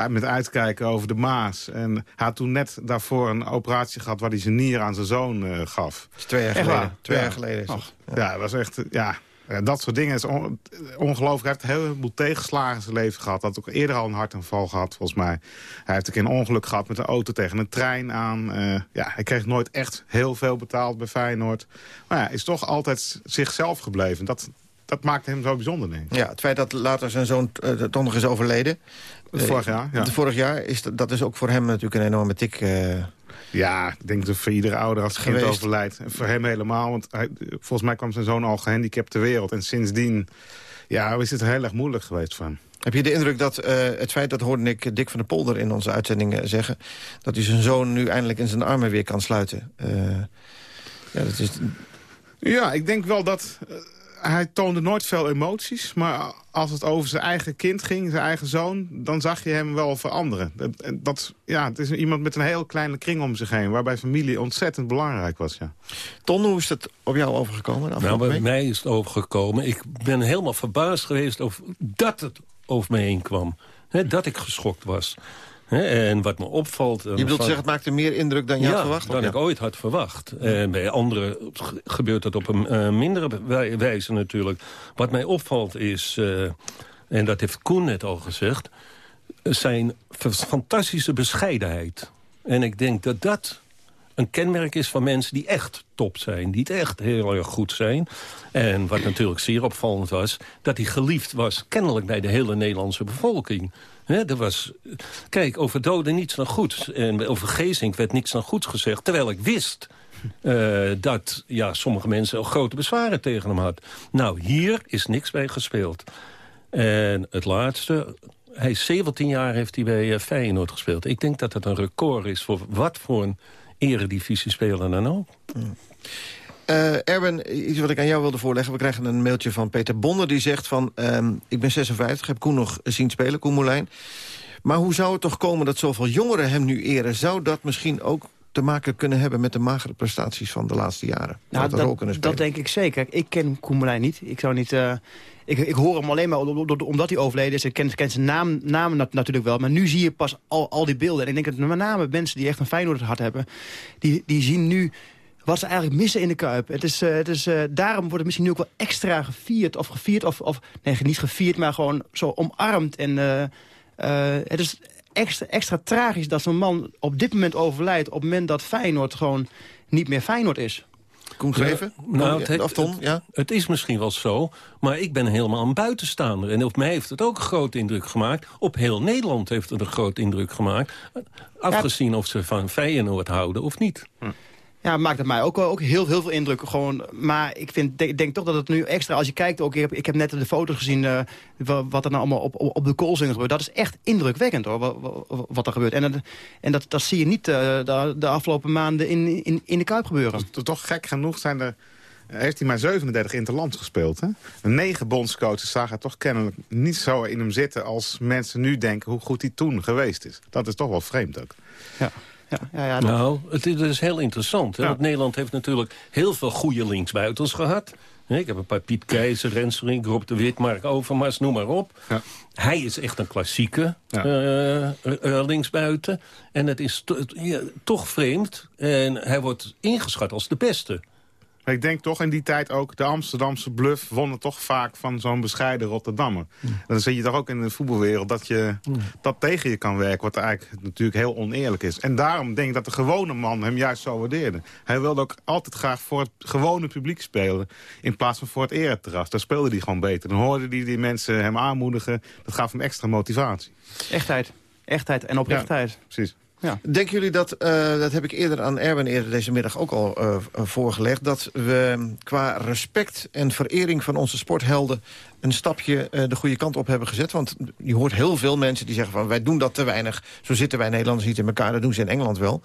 met uitkijken over de Maas. En hij had toen net daarvoor een operatie gehad... waar hij zijn nier aan zijn zoon uh, gaf. Twee jaar geleden. Twee ja. jaar geleden is het. Ja. ja, dat was echt... Ja, dat soort dingen is on ongelooflijk. Hij heeft een heleboel tegenslagen in zijn leven gehad. Hij had ook eerder al een hartaanval gehad, volgens mij. Hij heeft ook een ongeluk gehad met een auto tegen een trein aan. Uh, ja, hij kreeg nooit echt heel veel betaald bij Feyenoord. Maar ja, is toch altijd zichzelf gebleven. Dat, dat maakte hem zo bijzonder, denk ik. Ja, het feit dat later zijn zoon uh, toch nog is overleden... Vorig jaar, ja. Vorig jaar, is dat, dat is ook voor hem natuurlijk een enorme tik... Uh, ja, ik denk dat voor iedere ouder als het kind overlijdt. En voor hem helemaal, want hij, volgens mij kwam zijn zoon al gehandicapt ter wereld. En sindsdien ja, is het heel erg moeilijk geweest voor hem. Heb je de indruk dat uh, het feit, dat hoorde ik Dick van der Polder in onze uitzending uh, zeggen... dat hij zijn zoon nu eindelijk in zijn armen weer kan sluiten? Uh, ja, dat is... ja, ik denk wel dat hij toonde nooit veel emoties. Maar als het over zijn eigen kind ging, zijn eigen zoon... dan zag je hem wel veranderen. Dat, dat, ja, het is iemand met een heel kleine kring om zich heen... waarbij familie ontzettend belangrijk was. Ja. Ton, hoe is het op jou overgekomen? Nou, bij week? mij is het overgekomen. Ik ben helemaal verbaasd geweest over dat het over me heen kwam. Hè, dat ik geschokt was. En wat me opvalt... Je bedoelt zeggen, het maakte meer indruk dan je ja, had verwacht? dan ik ooit had verwacht. En bij anderen ge- gebeurt dat op een eh, mindere wij- wijze natuurlijk. Wat mij opvalt is, eh, en dat heeft Koen net al gezegd... zijn fantastische bescheidenheid. En ik denk dat dat een kenmerk is van mensen die echt top zijn. Die het echt heel erg goed zijn. En wat natuurlijk zeer opvallend was... dat hij geliefd was kennelijk bij de hele Nederlandse bevolking. Hè, er was, kijk, over doden niets dan goeds. En over Geesink werd niets dan goeds gezegd. Terwijl ik wist eh, dat ja, sommige mensen al grote bezwaren tegen hem had. Nou, hier is niks bij gespeeld. En het laatste, hij is 17 jaar heeft hij bij eh, Feyenoord gespeeld. Ik denk dat dat een record is voor wat voor een eredivisie-speler dan ook. Eh, Erwin, iets wat ik aan jou wilde voorleggen. We krijgen een mailtje van Peter Bonner die zegt van... ehm, ik ben 56, heb Koen nog zien spelen, Koen Moulijn. Maar hoe zou het toch komen dat zoveel jongeren hem nu eren? Zou dat misschien ook te maken kunnen hebben met de magere prestaties van de laatste jaren? Nou, Dat dat, dat denk ik zeker. Ik ken Koen Moulijn niet. Ik zou niet... eh, ik, ik hoor hem alleen maar om- om- omdat hij overleden is. Ik ken, ken zijn naam, namen nat- natuurlijk wel. Maar nu zie je pas al, al die beelden. En ik denk dat met name mensen die echt een Feyenoord hart hebben... die, die zien nu wat ze eigenlijk missen in de Kuip. Het is, eh, het is, eh, daarom wordt het misschien nu ook wel extra gevierd. Of gevierd, of, of nee, niet gevierd, maar gewoon zo omarmd. En eh, eh, het is extra, extra tragisch dat zo'n man op dit moment overlijdt... op het moment dat Feyenoord gewoon niet meer Feyenoord is. Koen Greven? Nou, het, Of Ton, het- ja? het is misschien wel zo, maar ik ben helemaal een buitenstaander. En op mij heeft het ook een grote indruk gemaakt. Op heel Nederland heeft het een grote indruk gemaakt. Afgezien of ze van Feyenoord houden of niet. Ja, maakt het mij ook, wel- ook heel, heel veel indruk. Gewoon, maar ik vind, denk, denk toch dat het nu extra... Als je kijkt, ook, ik, heb, ik heb net de foto's gezien... eh, wa- wat er nou allemaal op, op, op de koolzingen gebeurt. Dat is echt indrukwekkend, hoor, wat, er gebeurt. En, dat, en dat, dat zie je niet eh, de, de afgelopen maanden in, in, in de Kuip gebeuren. Toch- Toch gek genoeg zijn er, heeft hij maar 37 interlands gespeeld. Hè? Negen bondscoaches zagen toch kennelijk niet zo in hem zitten... als mensen nu denken hoe goed hij toen geweest is. Dat is toch wel vreemd ook. Ja. Ja, ja, ja, Nou, het is, het is heel interessant. Hè? Want Nederland heeft natuurlijk heel veel goede linksbuitens gehad. Ik heb een paar Piet Keizer, Rensering, Rob de Wit, Mark Overmars, noem maar op. Ja. Hij is echt een klassieke Ja. eh, eh, linksbuiten. En het is to- ja, toch vreemd. En hij wordt ingeschat als de beste. Maar ik denk toch in die tijd ook... de Amsterdamse bluff wonnen toch vaak van zo'n bescheiden Rotterdammer. Dan zie je toch ook in de voetbalwereld dat je dat tegen je kan werken... wat eigenlijk natuurlijk heel oneerlijk is. En daarom denk ik dat de gewone man hem juist zo waardeerde. Hij wilde ook altijd graag voor het gewone publiek spelen... in plaats van voor het ereterras. Daar speelde hij gewoon beter. Dan hoorde hij die mensen hem aanmoedigen. Dat gaf hem extra motivatie. Echtheid. Echtheid en oprechtheid. Precies. Ja. Denken jullie dat, eh, dat heb ik eerder aan Erwin eerder deze middag ook al eh, voorgelegd... dat we qua respect en verering van onze sporthelden... een stapje eh, de goede kant op hebben gezet? Want je hoort heel veel mensen die zeggen van... wij doen dat te weinig, zo zitten wij Nederlanders niet in elkaar... dat doen ze in Engeland wel.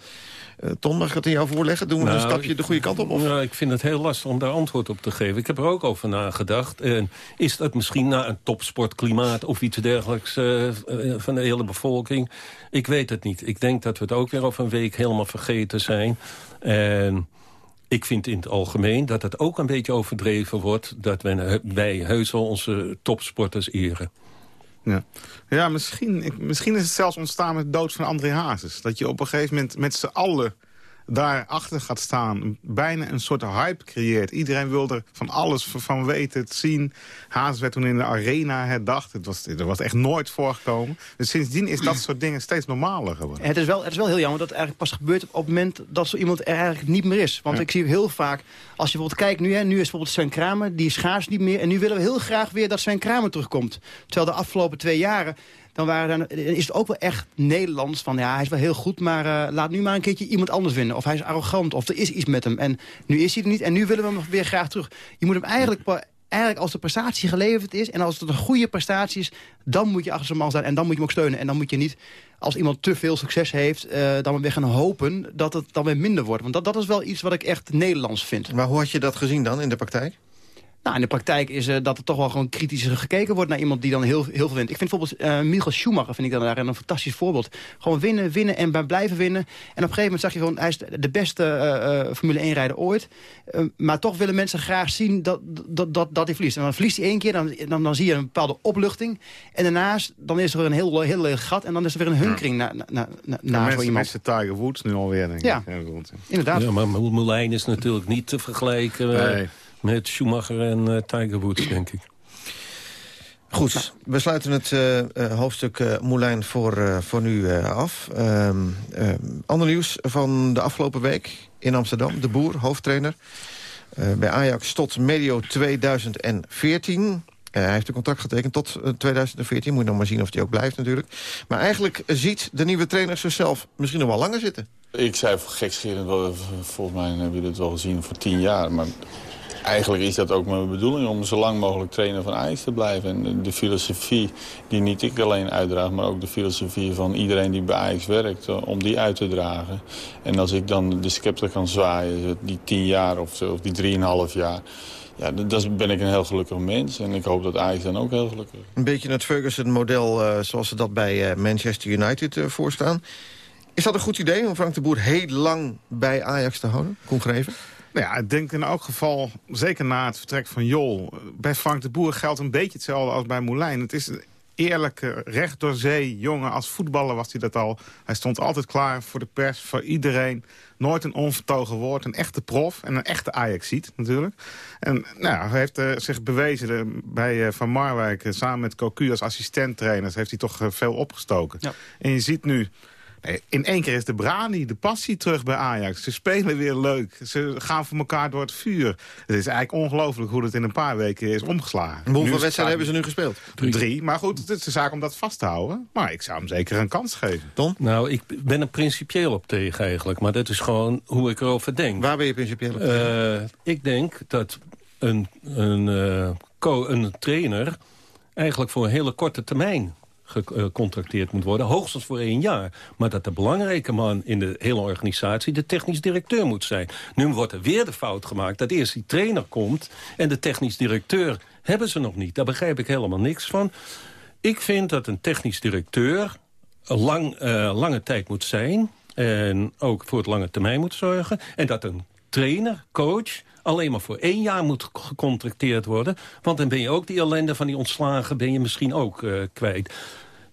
Eh, Ton, mag ik het aan jou voorleggen? Doen we een Nou, stapje de goede kant op? Of? Nou, ik vind het heel lastig om daar antwoord op te geven. Ik heb er ook over nagedacht. En is dat misschien na een topsportklimaat of iets dergelijks eh, van de hele bevolking? Ik weet het niet. Ik denk dat we het ook weer over een week helemaal vergeten zijn. En ik vind in het algemeen dat het ook een beetje overdreven wordt... dat wij, heus wel onze topsporters eren. Ja, ja misschien, misschien is het zelfs ontstaan met de dood van André Hazes. Dat je op een gegeven moment met z'n allen daarachter gaat staan. Bijna een soort hype creëert. Iedereen wil er van alles van weten, het zien. Hazes werd toen in de arena herdacht. Het was, er was echt nooit voorgekomen. Dus sindsdien is dat soort dingen steeds normaler geworden. Het is, wel, het is wel heel jammer dat het eigenlijk pas gebeurt op het moment dat zo iemand er eigenlijk niet meer is. Want Ja. ik zie heel vaak, als je bijvoorbeeld kijkt nu, hè, nu is bijvoorbeeld Sven Kramer, die is schaars niet meer. En nu willen we heel graag weer dat Sven Kramer terugkomt. Terwijl de afgelopen twee jaren, dan, waren, dan is het ook wel echt Nederlands. Van ja, hij is wel heel goed, maar eh, laat nu maar een keertje iemand anders winnen. Of hij is arrogant, of er is iets met hem. En nu is hij er niet en nu willen we hem weer graag terug. Je moet hem eigenlijk... Eigenlijk als de prestatie geleverd is en als het een goede prestatie is... dan moet je achter zo'n man staan en dan moet je hem ook steunen. En dan moet je niet, als iemand te veel succes heeft... eh, dan weer gaan hopen dat het dan weer minder wordt. Want dat, dat is wel iets wat ik echt Nederlands vind. Maar hoe had je dat gezien dan in de praktijk? Nou, in de praktijk is uh, dat er toch wel gewoon kritischer gekeken wordt naar iemand die dan heel, heel veel wint. Ik vind bijvoorbeeld uh, Michael Schumacher vind ik dan daar een fantastisch voorbeeld. Gewoon winnen, winnen en blijven winnen. En op een gegeven moment zag je gewoon, hij is de beste uh, Formule 1 rijder ooit. maar toch willen mensen graag zien dat, dat, dat, dat hij verliest. En dan verliest hij één keer, dan, dan, dan zie je een bepaalde opluchting. En daarnaast, dan is er een heel, heel leeg gat en dan is er weer een hunkering naar na, na, na, na zo iemand. Mensen Tiger Woods nu alweer, denk ik. Ja, inderdaad. Ja, maar Moulijn is natuurlijk niet te vergelijken... Nee met Schumacher en uh, Tiger Woods, denk ik. Goed, we sluiten het uh, uh, hoofdstuk uh, Moulijn voor, voor nu af. Ehm, ander nieuws van de afgelopen week in Amsterdam. De Boer, hoofdtrainer. bij Ajax tot medio 2014. hij heeft een contract getekend tot 2014. Moet je nog maar zien of hij ook blijft natuurlijk. Maar eigenlijk ziet de nieuwe trainer zichzelf misschien nog wel langer zitten. Ik zei gekscherend, volgens mij hebben jullie het wel gezien voor tien jaar. Maar eigenlijk is dat ook mijn bedoeling om zo lang mogelijk trainer van Ajax te blijven. En de filosofie die niet ik alleen uitdraag, maar ook de filosofie van iedereen die bij Ajax werkt, eh, om die uit te dragen. En als ik dan de scepter kan zwaaien, die tien jaar of, of die drieënhalf jaar... Ja, dan ben ik een heel gelukkig mens. En ik hoop dat Ajax dan ook heel gelukkig is. Een beetje het Ferguson-model uh, zoals ze dat bij Manchester United uh, voorstaan. Is dat een goed idee om Frank de Boer heel lang bij Ajax te houden? Kon Greven? Nou ja, ik denk in elk geval, zeker na het vertrek van Jol... bij Frank de Boer geldt een beetje hetzelfde als bij Moulijn. Het is een eerlijke, recht door zee jongen. Als voetballer was hij dat al. Hij stond altijd klaar voor de pers, voor iedereen. Nooit een onvertogen woord, een echte prof en een echte Ajaxiet natuurlijk. En nou, hij heeft uh, zich bewezen bij uh, Van Marwijk... Samen met Cocu als assistent-trainers... heeft hij toch veel opgestoken. Ja. En je ziet nu in één keer is de brani, de passie terug bij Ajax. Ze spelen weer leuk. Ze gaan voor elkaar door het vuur. Het is eigenlijk ongelooflijk hoe het in een paar weken is omgeslagen. hoeveel wedstrijden hebben ze nu gespeeld? Drie. Maar goed, het is de zaak om dat vast te houden. Maar ik zou hem zeker een kans geven. Tom? Nou, ik ben er principieel op tegen eigenlijk. Maar dat is gewoon hoe ik erover denk. Waar ben je principieel op tegen? Uh, ik denk dat een, een, uh, een trainer eigenlijk voor een hele korte termijn gecontracteerd moet worden. Hoogstens voor één jaar. Maar dat de belangrijke man in de hele organisatie de technisch directeur moet zijn. Nu wordt er weer de fout gemaakt dat eerst die trainer komt... en de technisch directeur hebben ze nog niet. Daar begrijp ik helemaal niks van. Ik vind dat een technisch directeur lang, uh, lange tijd moet zijn... en ook voor het lange termijn moet zorgen. En dat een trainer, coach alleen maar voor één jaar moet gecontracteerd worden. Want dan ben je ook die ellende van die ontslagen ben je misschien ook uh, kwijt.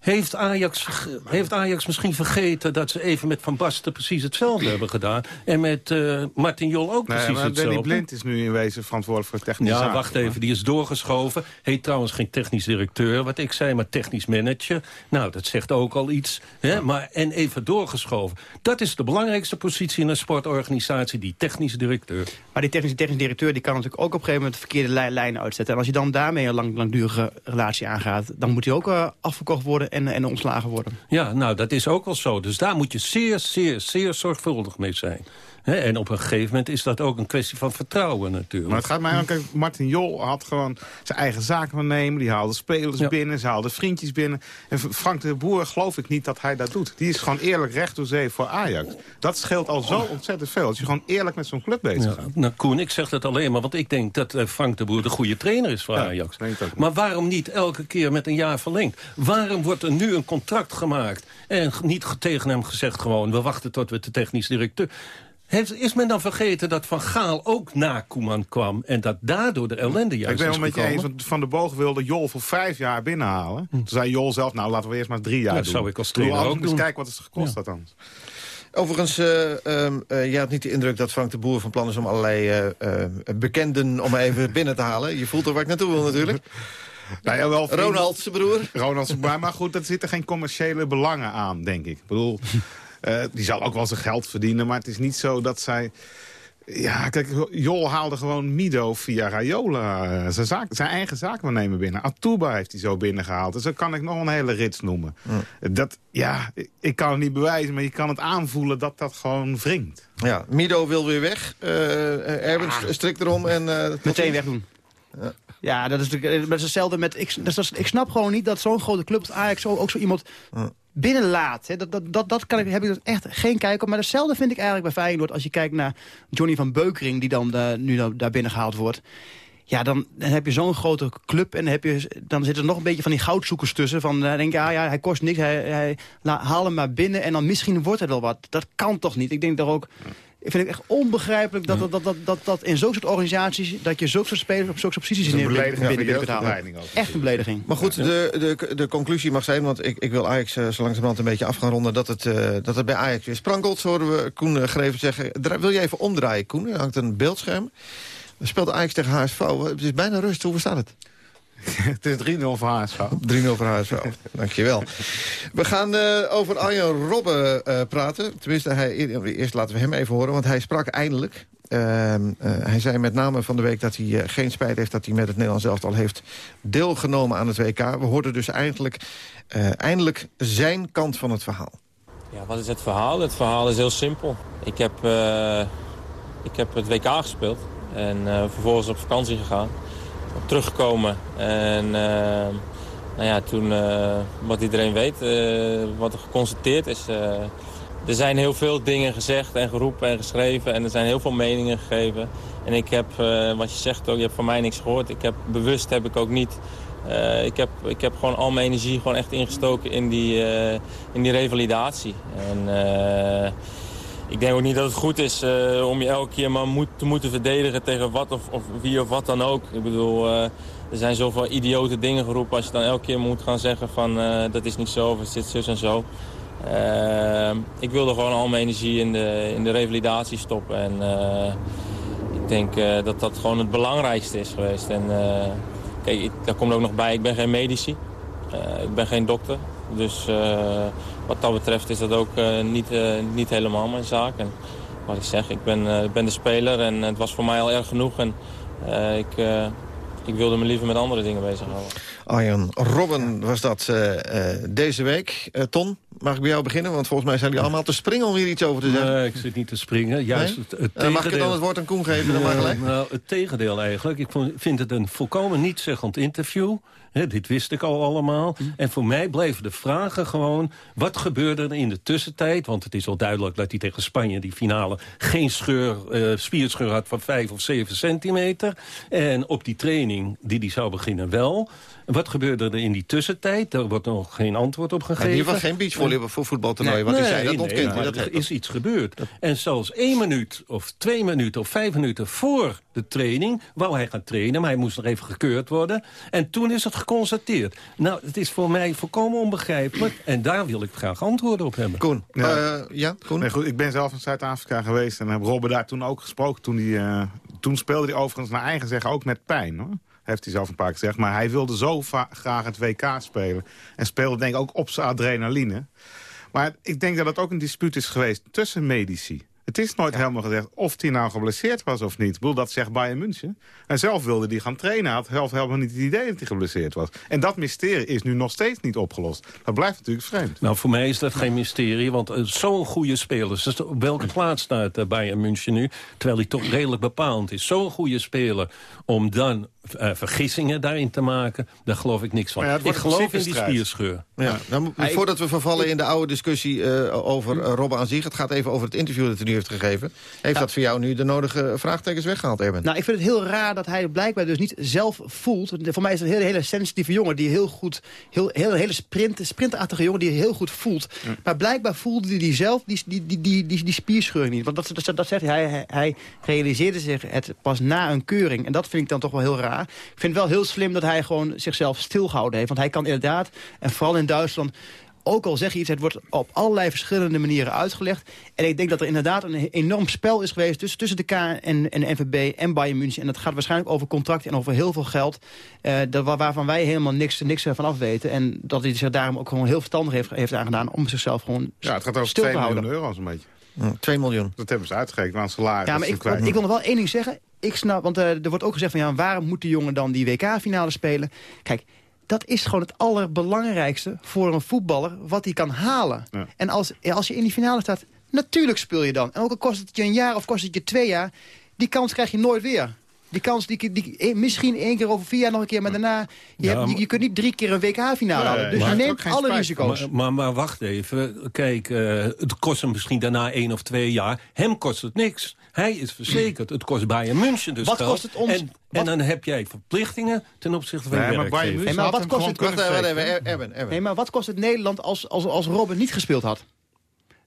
Heeft Ajax, heeft Ajax misschien vergeten dat ze even met Van Basten precies hetzelfde hebben gedaan? En met uh, Martin Jol ook precies nee, maar hetzelfde? Danny Blind is nu in wezen verantwoordelijk voor technisch Ja, wacht even, die is doorgeschoven. Heet trouwens geen technisch directeur, wat ik zei, maar technisch manager. Nou, dat zegt ook al iets. Hè? Maar, en even doorgeschoven. Dat is de belangrijkste positie in een sportorganisatie, die technische directeur. Maar die technische, technische directeur die kan natuurlijk ook op een gegeven moment de verkeerde lijnen uitzetten. En als je dan daarmee een lang, langdurige relatie aangaat, dan moet hij ook uh, afverkocht worden en, en ontslagen worden. Ja, nou, dat is ook wel zo. Dus daar moet je zeer, zeer, zeer zorgvuldig mee zijn en op een gegeven moment is dat ook een kwestie van vertrouwen natuurlijk. Maar het gaat mij ook... Martin Jol had gewoon zijn eigen zaken nemen. Die haalde spelers binnen, ze haalde vriendjes binnen. En Frank de Boer geloof ik niet dat hij dat doet. Die is gewoon eerlijk recht door zee voor Ajax. Dat scheelt al zo ontzettend veel. Als je gewoon eerlijk met zo'n club bezig gaat. nou Koen, ik zeg dat alleen maar, want ik denk dat eh, Frank de Boer de goede trainer is voor Ajax. Maar waarom niet elke keer met een jaar verlengd? Waarom wordt er nu een contract gemaakt en niet tegen hem gezegd gewoon... we wachten tot we de technisch directeur... Heeft, is men dan vergeten dat Van Gaal ook na Koeman kwam... en dat daardoor de ellende juist Ik ben wel met je eens, want Van de Boog wilde Jol voor vijf jaar binnenhalen. Hm. Toen zei Jol zelf, nou laten we eerst maar drie jaar dat doen. zou ik als trainer ook doen. kijken wat het gekost had dan. Overigens, uh, uh, je had niet de indruk dat Frank de Boer van plan is... om allerlei uh, bekenden om even <laughs> binnen te halen. Je voelt er waar ik naartoe wil natuurlijk. <laughs> Nou ja, wel Ronald, zijn broer. Ronald, zijn broer. Maar goed, er zitten geen commerciële belangen aan, denk ik. Ik bedoel, die zal ook wel zijn geld verdienen, maar het is niet zo dat zij... Ja, kijk, Jol haalde gewoon Mido via Rayola. Eh, zijn, zaak, zijn eigen zaakwaarnemer binnen. Atuba heeft hij zo binnengehaald. Dus dan kan ik nog een hele rits noemen. Dat, ja, ik kan het niet bewijzen, maar je kan het aanvoelen dat dat gewoon wringt. Ja, Mido wil weer weg. Uh, Erwin ah. strikt erom. En, uh, Meteen wegdoen. Ja. Ja, dat is, natuurlijk, dat is hetzelfde met... Ik, dat ik snap gewoon niet dat zo'n grote club als Ajax ook zo iemand binnenlaat. Hè. Dat, dat, dat, dat kan ik, heb ik echt geen kijk op. Maar hetzelfde vind ik eigenlijk bij Feyenoord... als je kijkt naar Johnny van Beukering... die dan nu daar binnen gehaald wordt. Ja, dan, dan heb je zo'n grote club en dan, heb je, dan zitten er nog een beetje van die goudzoekers tussen. Van, dan denk je, ah, ja, hij kost niks, hij, hij, haal hem maar binnen en dan misschien wordt het wel wat. Dat kan toch niet? Ik denk daar ook... Ik vind het echt onbegrijpelijk dat, dat, dat, dat, dat, dat in zulke soort organisaties... dat je zulke soort spelers op zulke soort posities belediging binnen binnen kunt halen. ook Echt een belediging. Maar goed, de, de, de conclusie mag zijn, want ik, ik wil Ajax eh, zo langzamerhand een beetje af gaan ronden... dat het, eh, dat het bij Ajax weer sprankelt, zo horen we Koen uh, Greven zeggen. Wil je even omdraaien, Koen? Er hangt een beeldscherm. Dan speelt Ajax tegen HSV. Het is bijna rust. Hoe staat het? <laughs> het is 3-0 voor HSV. 3-0 voor HSV. Dankjewel. We gaan uh, over Arjen Robben uh, praten. Tenminste, hij, eerst laten we hem even horen, want hij sprak eindelijk. Uh, hij zei met name van de week dat hij geen spijt heeft... dat hij met het Nederlands elftal heeft deelgenomen aan het WK. We hoorden dus eigenlijk, eindelijk zijn kant van het verhaal. Ja, wat is het verhaal? Het verhaal is heel simpel. Ik heb, ik heb het WK gespeeld en vervolgens op vakantie gegaan teruggekomen. En uh, nou ja, toen, uh, wat iedereen weet, uh, wat er geconstateerd is... er zijn heel veel dingen gezegd en geroepen en geschreven... en er zijn heel veel meningen gegeven. En ik heb, wat je zegt ook, je hebt van mij niks gehoord. Ik heb, bewust heb ik ook niet... ik, heb, ik heb gewoon al mijn energie gewoon echt ingestoken in die, in die revalidatie. En ik denk ook niet dat het goed is uh, om je elke keer maar moet, te moeten verdedigen tegen wat of, of, wie of wat dan ook. Ik bedoel, uh, er zijn zoveel idiote dingen geroepen als je dan elke keer moet gaan zeggen van uh, dat is niet zo of het zit zus en zo. ik wilde gewoon al mijn energie in de, in de revalidatie stoppen en ik denk dat dat gewoon het belangrijkste is geweest. En kijk, daar komt ook nog bij, ik ben geen medici, ik ben geen dokter. Dus wat dat betreft is dat ook uh, niet, uh, niet helemaal mijn zaak. En wat ik zeg, ik ben, ik ben de speler en het was voor mij al erg genoeg. En ik, ik wilde me liever met andere dingen bezighouden. Arjan Robben was dat deze week. Ton, mag ik bij jou beginnen? Want volgens mij zijn jullie allemaal te springen om hier iets over te zeggen. Nee, ik zit niet te springen. Juist nee? het, het tegendeel... Mag ik dan het woord aan Koen geven? Dan maar gelijk? nou, het tegendeel eigenlijk. Ik vind het een volkomen niet-zeggend interview. Dit wist ik al allemaal. Mm. En voor mij bleven de vragen gewoon... wat gebeurde er in de tussentijd? Want het is al duidelijk dat hij tegen Spanje die finale... geen scheur, uh, spierscheur had van 5 of 7 centimeter. En op die training die hij zou beginnen wel. Wat gebeurde er in die tussentijd? Daar wordt nog geen antwoord op gegeven. In ieder geval geen beachvolleybal voor voetbaltoernooi. Nee, wat nee, hij zei, dat nee, ontkent nee. Dat er is iets gebeurd. En zelfs één minuut of twee minuten of vijf minuten voor de training... wou hij gaan trainen, maar hij moest nog even gekeurd worden. En toen is het geconstateerd. Nou, het is voor mij volkomen onbegrijpelijk. En daar wil ik graag antwoorden op hebben. Koen, ja, uh, ja Koen? Nee, goed, ik ben zelf in Zuid-Afrika geweest en heb Robben daar toen ook gesproken. Toen, die, uh, toen speelde hij overigens naar eigen zeggen ook met pijn, hoor heeft hij zelf een paar keer gezegd. Maar hij wilde zo graag het WK spelen. En speelde denk ik ook op zijn adrenaline. Maar ik denk dat het ook een dispuut is geweest tussen medici. Het is nooit ja. helemaal gezegd of hij nou geblesseerd was of niet. Ik bedoel, dat zegt Bayern München. En zelf wilde hij gaan trainen. Hij had zelf helemaal niet het idee dat hij geblesseerd was. En dat mysterie is nu nog steeds niet opgelost. Dat blijft natuurlijk vreemd. Nou, voor mij is dat geen mysterie. Want uh, zo'n goede speler. Dus op welke plaats staat uh, Bayern München nu? Terwijl hij toch redelijk bepaald is. Zo'n goede speler om dan uh, vergissingen daarin te maken, daar geloof ik niks van. Ja, ik geloof in die spierscheur. Ja. Nou, voordat we vervallen in de oude discussie uh, over uh, Robben aan zich... het gaat even over het interview dat hij nu heeft gegeven. Heeft ja. dat voor jou nu de nodige vraagtekens weggehaald, Erben? Nou, ik vind het heel raar dat hij blijkbaar dus niet zelf voelt. Voor mij is het een hele, hele sensitieve jongen... die heel goed, heel, heel, hele sprint, sprinterachtige jongen die heel goed voelt. Ja. Maar blijkbaar voelde hij zelf die, die, die, die, die, die spierscheur niet. Want dat, dat, dat zegt hij, hij, hij realiseerde zich het pas na een keuring. En dat vind ik dan toch wel heel raar. Ik vind het wel heel slim dat hij gewoon zichzelf stilgehouden heeft. Want hij kan inderdaad, en vooral in Duitsland... ook al zeg je iets, het wordt op allerlei verschillende manieren uitgelegd. En ik denk dat er inderdaad een enorm spel is geweest... tussen, tussen de K en, en de NVB en Bayern München. En dat gaat waarschijnlijk over contracten en over heel veel geld... Dat, waarvan wij helemaal niks, niks van af weten. En dat hij zich daarom ook gewoon heel verstandig heeft, heeft aangedaan... om zichzelf gewoon ja, het gaat over stil 2 te houden. miljoen euro zo'n beetje. 2 miljoen. Dat hebben ze uitgerekend aan salaris. Ja, maar ik, ik wil nog wel één ding zeggen. Ik snap, want uh, er wordt ook gezegd van ja, waarom moet die jongen dan die WK-finale spelen? Kijk, dat is gewoon het allerbelangrijkste voor een voetballer wat hij kan halen. Ja. En als, als je in die finale staat, natuurlijk speel je dan. En ook al kost het je een jaar of kost het je twee jaar, die kans krijg je nooit weer. Die kans, die, die, misschien één keer over vier jaar nog een keer, maar daarna... Je, Ja, hebt, je, je kunt niet drie keer een WK-finale Nee, halen. Dus maar- je neemt alle spijt. risico's. Maar, maar, maar wacht even. Kijk, eh, het kost hem misschien daarna één of twee jaar. Hem kost het niks. Hij is verzekerd. Het kost Bayern München dus Wat geld. kost het ons- En, en dan heb jij verplichtingen ten opzichte van Nee, je maar Bayern werkgever. München Hey, maar had wat kost het... Wacht even. Nee, maar wat kost het Nederland als, als, als Robin niet gespeeld had?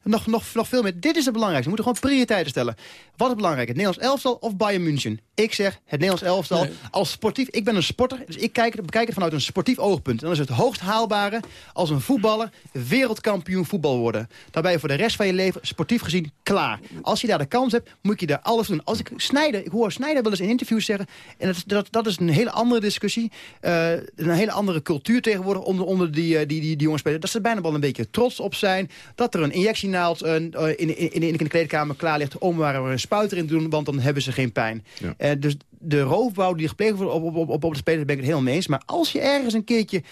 Nog, nog, nog veel meer. Dit is het belangrijkste. We moeten gewoon prioriteiten stellen. Wat is belangrijk? Het Nederlands elftal of Bayern München? Ik zeg het Nederlands elftal Nee. als sportief. Ik ben een sporter, dus ik kijk, bekijk het vanuit een sportief oogpunt. En dan is het hoogst haalbare als een voetballer wereldkampioen voetbal worden. Daarbij voor de rest van je leven sportief gezien klaar. Als je daar de kans hebt, moet je daar alles doen. Als ik Snijder, ik hoor Snijder wel eens in interviews zeggen... en dat, is- dat, dat is een hele andere discussie. eh, een hele andere cultuur tegenwoordig onder, onder die, eh, die, die, die jongens spelen. Dat ze er bijna wel een beetje trots op zijn. Dat er een injectienaald eh, in, in, in, in de kleedkamer klaar ligt... om waar we een spuiter in te doen, want dan hebben ze geen pijn. Ja. Eh, dus de roofbouw die gepleegd wordt op, op, op, op, op de spelers ben ik het helemaal mee eens. Maar als je ergens een keertje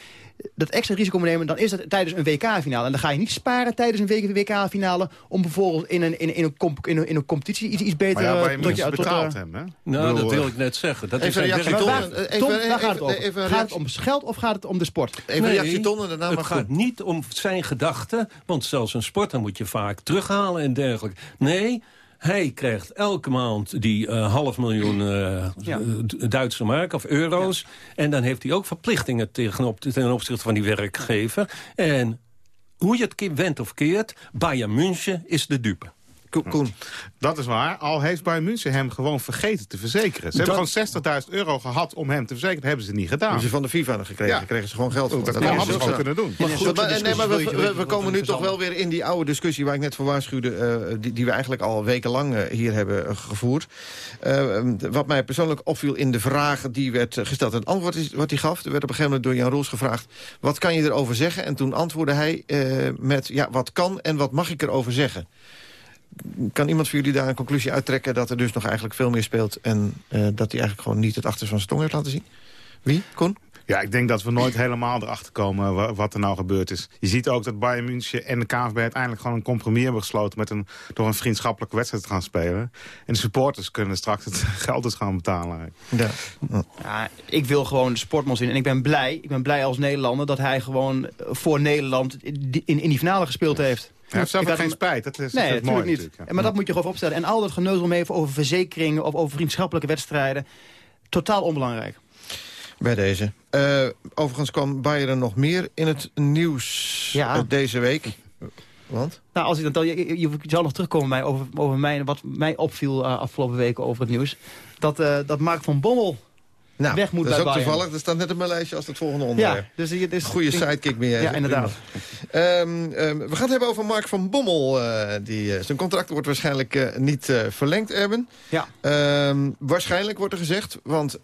dat extra risico moet nemen... dan is dat tijdens een WK-finale. En dan ga je niet sparen tijdens een WK-finale... om bijvoorbeeld in een, in, in, een, comp- in, een, in een competitie iets, iets beter... Maar ja, eh, tot München je- tot, betaalt eh, hem, hè? Nou, bedoel, dat wil eh, ik net zeggen. Dat is een reactie, waar, Even- Tom, even- waar gaat het over? even een gaat het om geld of gaat het om de sport? Even een reactie, Ton, en daarna het mag gaat niet om zijn gedachten, want zelfs een sporter moet je vaak terughalen en dergelijke. Nee, hij krijgt elke maand die eh, half miljoen eh, Ja. D- Duitse mark of euro's. En dan heeft hij ook verplichtingen tegenop, ten opzichte van die werkgever. En hoe je het wendt of keert, Bayern München is de dupe. Koen. Dat is waar. Al heeft Bayern München hem gewoon vergeten te verzekeren. Ze hebben gewoon 60.000 euro gehad om hem te verzekeren. Dat hebben ze niet gedaan. Hebben ze van de FIFA gekregen, Ja. kregen ze gewoon geld voor. dat Dat hadden ze ook gewoon kunnen doen. Maar goed, maar- nee, discussies maar we, we, komen nu toch wel weer in die oude discussie... waar ik net voor waarschuwde, eh, die, die we eigenlijk al wekenlang eh, hier hebben eh, gevoerd. Eh, wat mij persoonlijk opviel in de vraag die werd gesteld... en het antwoord is, wat hij gaf, er werd op een gegeven moment door Jan Roels gevraagd... wat kan je erover zeggen? En toen antwoordde hij eh, met, ja, wat kan en wat mag ik erover zeggen? Kan iemand voor jullie daar een conclusie uittrekken... dat er dus nog eigenlijk veel meer speelt... en eh, dat hij eigenlijk gewoon niet het achter van zijn tong heeft laten zien? Wie? Koen? Ja, ik denk dat we nooit helemaal erachter komen wa- wat er nou gebeurd is. Je ziet ook dat Bayern München en de KNVB uiteindelijk gewoon een compromis hebben gesloten... Met een, door een vriendschappelijke wedstrijd te gaan spelen. En de supporters kunnen straks het <laughs> geld dus gaan betalen. Ja. Ja, ik wil gewoon de sportman zien. En ik ben blij, ik ben blij als Nederlander... dat hij gewoon voor Nederland in, in, in die finale gespeeld heeft. Hij heeft zelf ook geen spijt. Dat is, Nee, dat mooi niet. natuurlijk. ja. Maar dat moet je gewoon opstellen. En al dat geneuzel mee over verzekeringen of over vriendschappelijke wedstrijden... totaal onbelangrijk. Bij deze. Eh, overigens kwam Bayern nog meer in het nieuws Ja. eh, deze week. Want? Nou, als ik dan, je, je, je zal nog terugkomen bij over, over mij, wat mij opviel eh, afgelopen weken over het nieuws. Dat, eh, dat Mark van Bommel Nou, weg moet dat is ook Bayern. toevallig. Dat staat net op mijn lijstje als het volgende onderwerp. Ja, dus dus, Goede sidekick jij. Ja, inderdaad. Ehm, ehm, we gaan het hebben over Mark van Bommel. eh, die, eh, zijn contract wordt waarschijnlijk eh, niet verlengd, Erben. Ja. Ehm, waarschijnlijk wordt er gezegd, want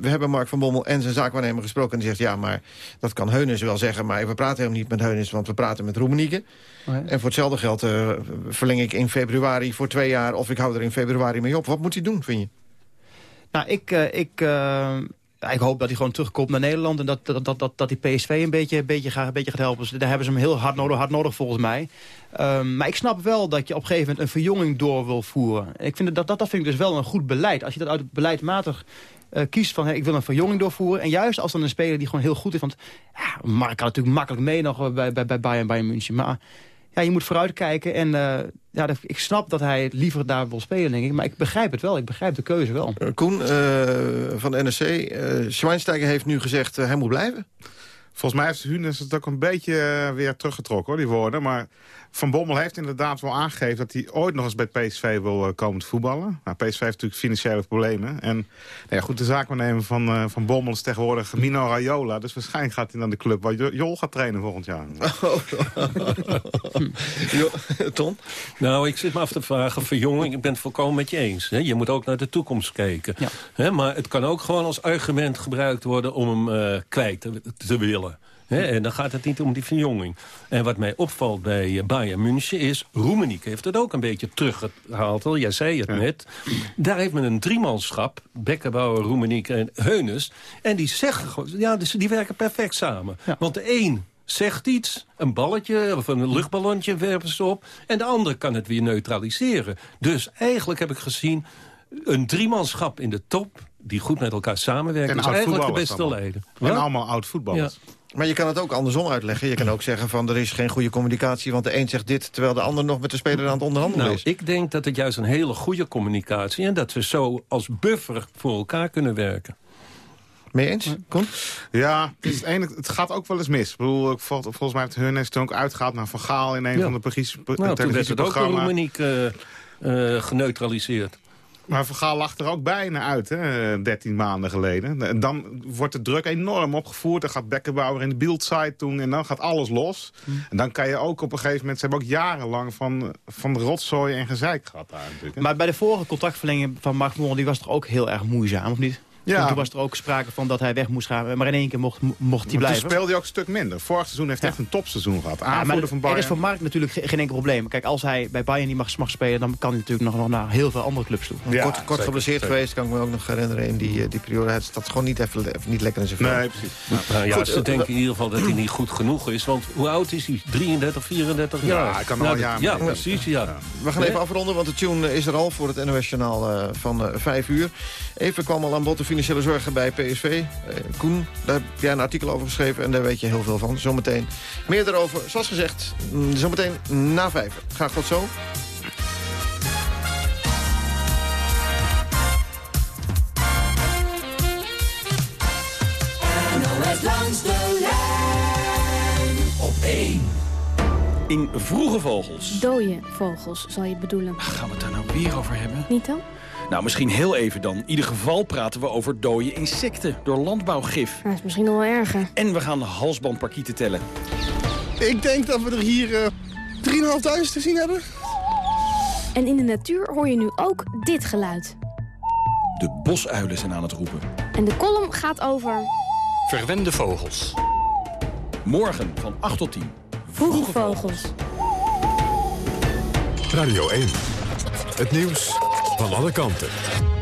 we hebben Mark van Bommel en zijn zaakwaarnemer gesproken. En die zegt, ja, maar dat kan Heunis wel zeggen. Maar we praten helemaal niet met Heunis, want we praten met Roemenieke. En voor hetzelfde geld verleng ik in februari voor twee jaar... of ik hou er in februari mee op. Wat moet hij doen, vind je? Nou, ik, eh, ik, eh, ik hoop dat hij gewoon terugkomt naar Nederland... en dat, dat, dat, dat, dat die PSV een beetje, een, beetje gaat, een beetje gaat helpen. Dus daar hebben ze hem heel hard nodig, hard nodig volgens mij. Ehm, maar ik snap wel dat je op een gegeven moment een verjonging door wil voeren. Ik vind dat, dat, dat vind ik dus wel een goed beleid. Als je dat uit beleidmatig eh, kiest van... ik wil een verjonging doorvoeren. En juist als dan een speler die gewoon heel goed is... want ja, Mark kan natuurlijk makkelijk mee nog bij, bij, bij Bayern, Bayern München. Maar ja, je moet vooruitkijken. En eh, ja, ik snap dat hij liever daar wil spelen, denk ik. Maar ik begrijp het wel. Ik begrijp de keuze wel. Eh, Koen eh, van de NSC. eh Schweinsteiger heeft nu gezegd, hij moet blijven. Volgens mij heeft Hunes het ook een beetje weer teruggetrokken, hoor, die woorden. Maar Van Bommel heeft inderdaad wel aangegeven... dat hij ooit nog eens bij PSV wil eh, komen te voetballen. Nou, PSV heeft natuurlijk financiële problemen. En nou ja, goed, de zaakwaarnemer van, eh, van Bommel is tegenwoordig Mino Raiola. Dus waarschijnlijk gaat hij naar de club waar Jo- Jol gaat trainen volgend jaar. <laughs> Ton? Nou, ik zit me af te vragen, verjonging, ik ben het volkomen met je eens. Hè? Je moet ook naar de toekomst kijken. Hè? Maar het kan ook gewoon als argument gebruikt worden om hem eh, kwijt te, te willen. En dan gaat het niet om die verjonging. En wat mij opvalt bij eh, Bayern München is... Roemeniek heeft het ook een beetje teruggehaald. al. Jij zei het net. Daar heeft men een driemanschap. Bekkenbauer, Roemeniek en Heunes. En die zeggen. Ja, dus die werken perfect samen. Want de een zegt iets, een balletje of een luchtballonnetje werpen ze op... en de ander kan het weer neutraliseren. Dus eigenlijk heb ik gezien een driemanschap in de top... die goed met elkaar samenwerken, En is eigenlijk de beste allemaal. leider. En allemaal oud-voetballers. Maar je kan het ook andersom uitleggen. Je kan ook zeggen van er is geen goede communicatie... want de een zegt dit, terwijl de ander nog met de speler aan het onderhandelen Nou, is. ik denk dat het juist een hele goede communicatie... en dat we zo als buffer voor elkaar kunnen werken. Mee eens, Koen? Ja, het, is het, ene, het gaat ook wel eens mis. Ik bedoel, ik, vol- volgens mij heeft Hunnes toen ook uitgehaald naar Van Gaal... in een Ja. van de Belgische Nou, toen werd het ook door. Monique eh, eh, geneutraliseerd. Maar Van Gaal lag er ook bijna uit, hè, 13 maanden geleden. En dan wordt de druk enorm opgevoerd. Dan gaat Beckenbauer in de beeldsite doen en dan gaat alles los. En dan kan je ook op een gegeven moment... Ze hebben ook jarenlang van, van rotzooi en gezeik gehad daar natuurlijk. hè. Maar bij de vorige contractverlenging van Mark Moran... die was toch ook heel erg moeizaam, of niet? Ja. Toen, toen was er ook sprake van dat hij weg moest gaan. Maar in één keer mocht, mocht hij blijven. Toen speelde hij ook een stuk minder. Vorig seizoen heeft hij echt een topseizoen gehad. Ja, Aanvoerder van er Bayern. is voor Mark natuurlijk ge- geen enkel probleem. Kijk, als hij bij Bayern niet mag, mag spelen... dan kan hij natuurlijk nog, nog naar heel veel andere clubs toe. kort kort geblesseerd geweest, kan ik me ook nog herinneren in die, eh, die periode. Het staat gewoon niet, even, even niet lekker in zijn vel. Nee, precies. Nou ja, Goed, ze eh, denken in ieder geval dat hij niet goed genoeg is. Want hoe oud is hij? 33, 34 Ja, jaar? hij kan al Nou, jaar Ja, mee. precies, ja. We gaan even afronden, want de tune is er al voor het NOS-journaal eh, van eh 5 uur. Even kwam al aan bod de financiële zorgen bij PSV. Eh, Koen, daar heb jij een artikel over geschreven en daar weet je heel veel van. Zometeen meer daarover. Zoals gezegd, mm, zometeen na 5. Graag tot zo. NOS langs de lijn op 1. In Vroege Vogels. Dode vogels, zal je bedoelen. Gaan we het daar nou weer over hebben? Niet dan? Nou, misschien heel even dan. In ieder geval praten we over dode insecten door landbouwgif. Dat is misschien nog wel erger. En we gaan de halsbandparkieten tellen. Ik denk dat we er hier eh 3.500 te zien hebben. En in de natuur hoor je nu ook dit geluid. De bosuilen zijn aan het roepen. En de column gaat over Verwende vogels. Morgen van 8 tot 10. vroege vogels. Radio 1. Het nieuws van alle kanten.